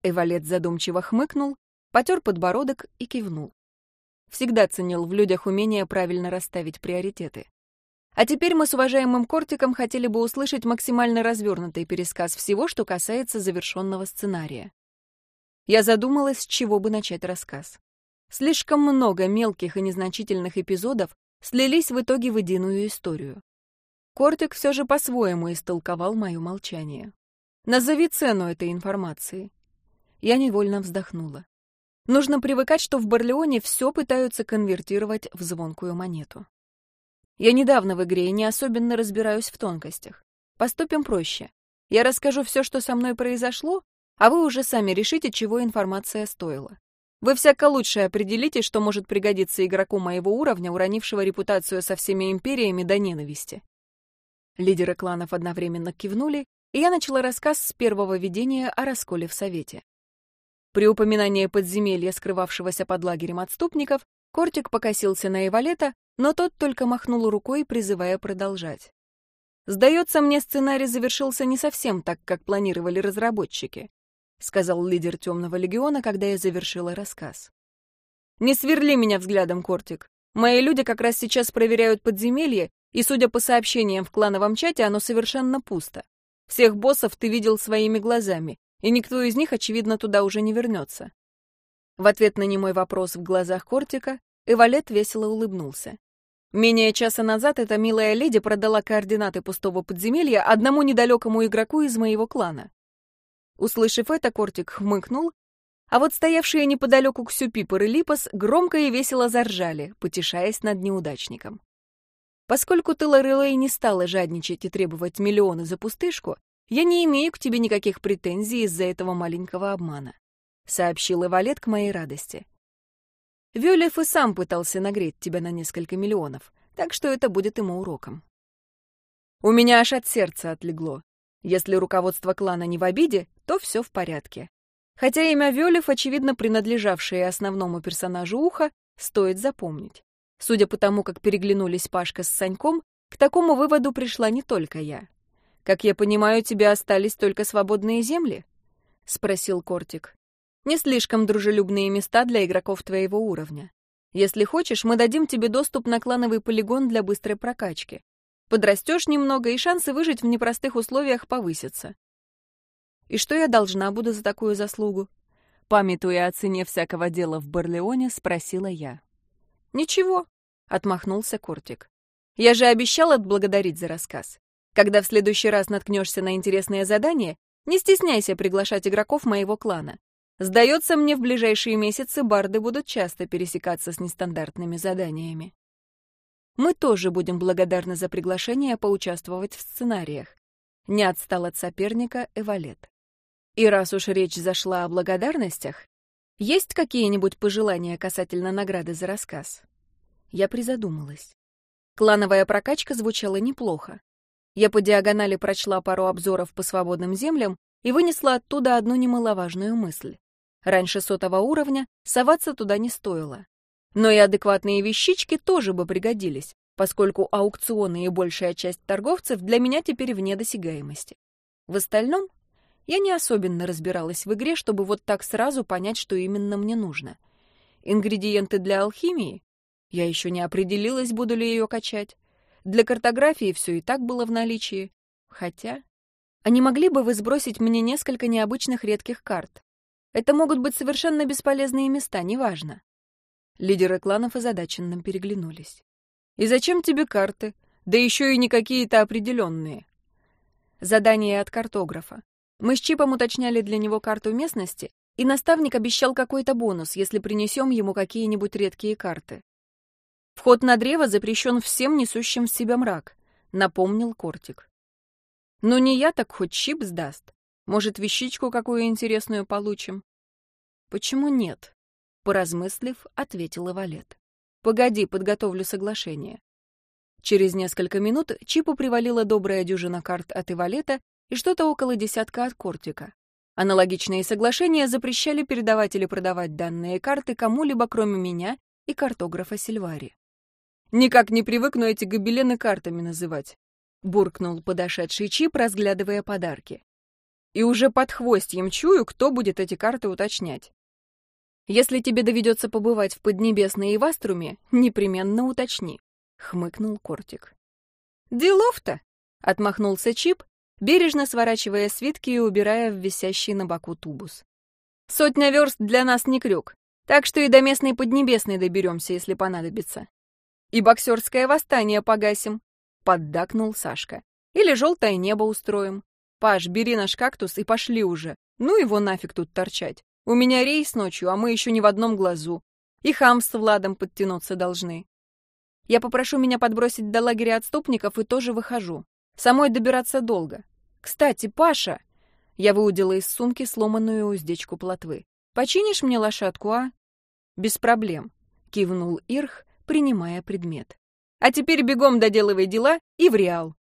Эвалет задумчиво хмыкнул, потер подбородок и кивнул. Всегда ценил в людях умение правильно расставить приоритеты. А теперь мы с уважаемым Кортиком хотели бы услышать максимально развернутый пересказ всего, что касается завершенного сценария. Я задумалась, с чего бы начать рассказ. Слишком много мелких и незначительных эпизодов слились в итоге в единую историю. Кортик все же по-своему истолковал мое молчание. Назови цену этой информации. Я невольно вздохнула. Нужно привыкать, что в Барлеоне все пытаются конвертировать в звонкую монету. Я недавно в игре и не особенно разбираюсь в тонкостях. Поступим проще. Я расскажу все, что со мной произошло, а вы уже сами решите, чего информация стоила. Вы всяко лучше определите, что может пригодиться игроку моего уровня, уронившего репутацию со всеми империями до ненависти. Лидеры кланов одновременно кивнули, и я начала рассказ с первого видения о расколе в Совете. При упоминании подземелья, скрывавшегося под лагерем отступников, Кортик покосился на Эвалета, но тот только махнул рукой, призывая продолжать. «Сдается мне, сценарий завершился не совсем так, как планировали разработчики», сказал лидер Темного Легиона, когда я завершила рассказ. «Не сверли меня взглядом, Кортик. Мои люди как раз сейчас проверяют подземелье, и, судя по сообщениям в клановом чате, оно совершенно пусто. Всех боссов ты видел своими глазами, и никто из них, очевидно, туда уже не вернется. В ответ на немой вопрос в глазах Кортика Эвалет весело улыбнулся. Менее часа назад эта милая леди продала координаты пустого подземелья одному недалекому игроку из моего клана. Услышав это, Кортик хмыкнул, а вот стоявшие неподалеку Ксюпипор и Липос громко и весело заржали, потешаясь над неудачником. Поскольку ты, Лорелей, не стала жадничать и требовать миллионы за пустышку, я не имею к тебе никаких претензий из-за этого маленького обмана», — сообщил Эвалет к моей радости. Вюлев и сам пытался нагреть тебя на несколько миллионов, так что это будет ему уроком. У меня аж от сердца отлегло. Если руководство клана не в обиде, то все в порядке. Хотя имя Вюлев, очевидно принадлежавшее основному персонажу Уха, стоит запомнить. Судя по тому, как переглянулись Пашка с Саньком, к такому выводу пришла не только я. Как я понимаю, у тебя остались только свободные земли? спросил Кортик. Не слишком дружелюбные места для игроков твоего уровня. Если хочешь, мы дадим тебе доступ на клановый полигон для быстрой прокачки. Подрастешь немного, и шансы выжить в непростых условиях повысятся. И что я должна буду за такую заслугу? Памятуя о цене всякого дела в Барлеоне, спросила я. Ничего, отмахнулся Кортик. Я же обещал отблагодарить за рассказ. Когда в следующий раз наткнешься на интересное задание, не стесняйся приглашать игроков моего клана. Сдается мне, в ближайшие месяцы барды будут часто пересекаться с нестандартными заданиями. Мы тоже будем благодарны за приглашение поучаствовать в сценариях. Не отстал от соперника Эвалет. И раз уж речь зашла о благодарностях, есть какие-нибудь пожелания касательно награды за рассказ? Я призадумалась. Клановая прокачка звучала неплохо. Я по диагонали прочла пару обзоров по свободным землям и вынесла оттуда одну немаловажную мысль. Раньше сотого уровня соваться туда не стоило. Но и адекватные вещички тоже бы пригодились, поскольку аукционы и большая часть торговцев для меня теперь вне досягаемости. В остальном я не особенно разбиралась в игре, чтобы вот так сразу понять, что именно мне нужно. Ингредиенты для алхимии? Я еще не определилась, буду ли ее качать. Для картографии все и так было в наличии. Хотя... Они могли бы вы сбросить мне несколько необычных редких карт. Это могут быть совершенно бесполезные места, неважно. Лидеры кланов озадаченно переглянулись. «И зачем тебе карты? Да еще и не какие-то определенные». Задание от картографа. Мы с Чипом уточняли для него карту местности, и наставник обещал какой-то бонус, если принесем ему какие-нибудь редкие карты. Вход на древо запрещен всем несущим в себя мрак, напомнил Кортик. Но не я, так хоть щип сдаст. Может, вещичку какую интересную получим? Почему нет? Поразмыслив, ответила Валет. Погоди, подготовлю соглашение. Через несколько минут Чипу привалила добрая дюжина карт от Ивалета и что-то около десятка от Кортика. Аналогичные соглашения запрещали передавать или продавать данные карты кому-либо, кроме меня и картографа Сильвари. «Никак не привыкну эти гобелены картами называть», — буркнул подошедший Чип, разглядывая подарки. «И уже под хвостьем чую, кто будет эти карты уточнять». «Если тебе доведется побывать в Поднебесной и в Аструме, непременно уточни», хмыкнул Кортик. «Делов-то!» — отмахнулся Чип, бережно сворачивая свитки и убирая в висящий на боку тубус. «Сотня верст для нас не крюк, так что и до местной Поднебесной доберемся, если понадобится. И боксерское восстание погасим», — поддакнул Сашка. «Или желтое небо устроим. Паш, бери наш кактус и пошли уже. Ну его нафиг тут торчать. У меня рейс ночью, а мы еще не в одном глазу. И хам с Владом подтянуться должны. Я попрошу меня подбросить до лагеря отступников и тоже выхожу. Самой добираться долго. Кстати, Паша...» Я выудила из сумки сломанную уздечку плотвы. «Починишь мне лошадку, а?» «Без проблем», — кивнул Ирх, принимая предмет. «А теперь бегом доделывай дела и в Реал».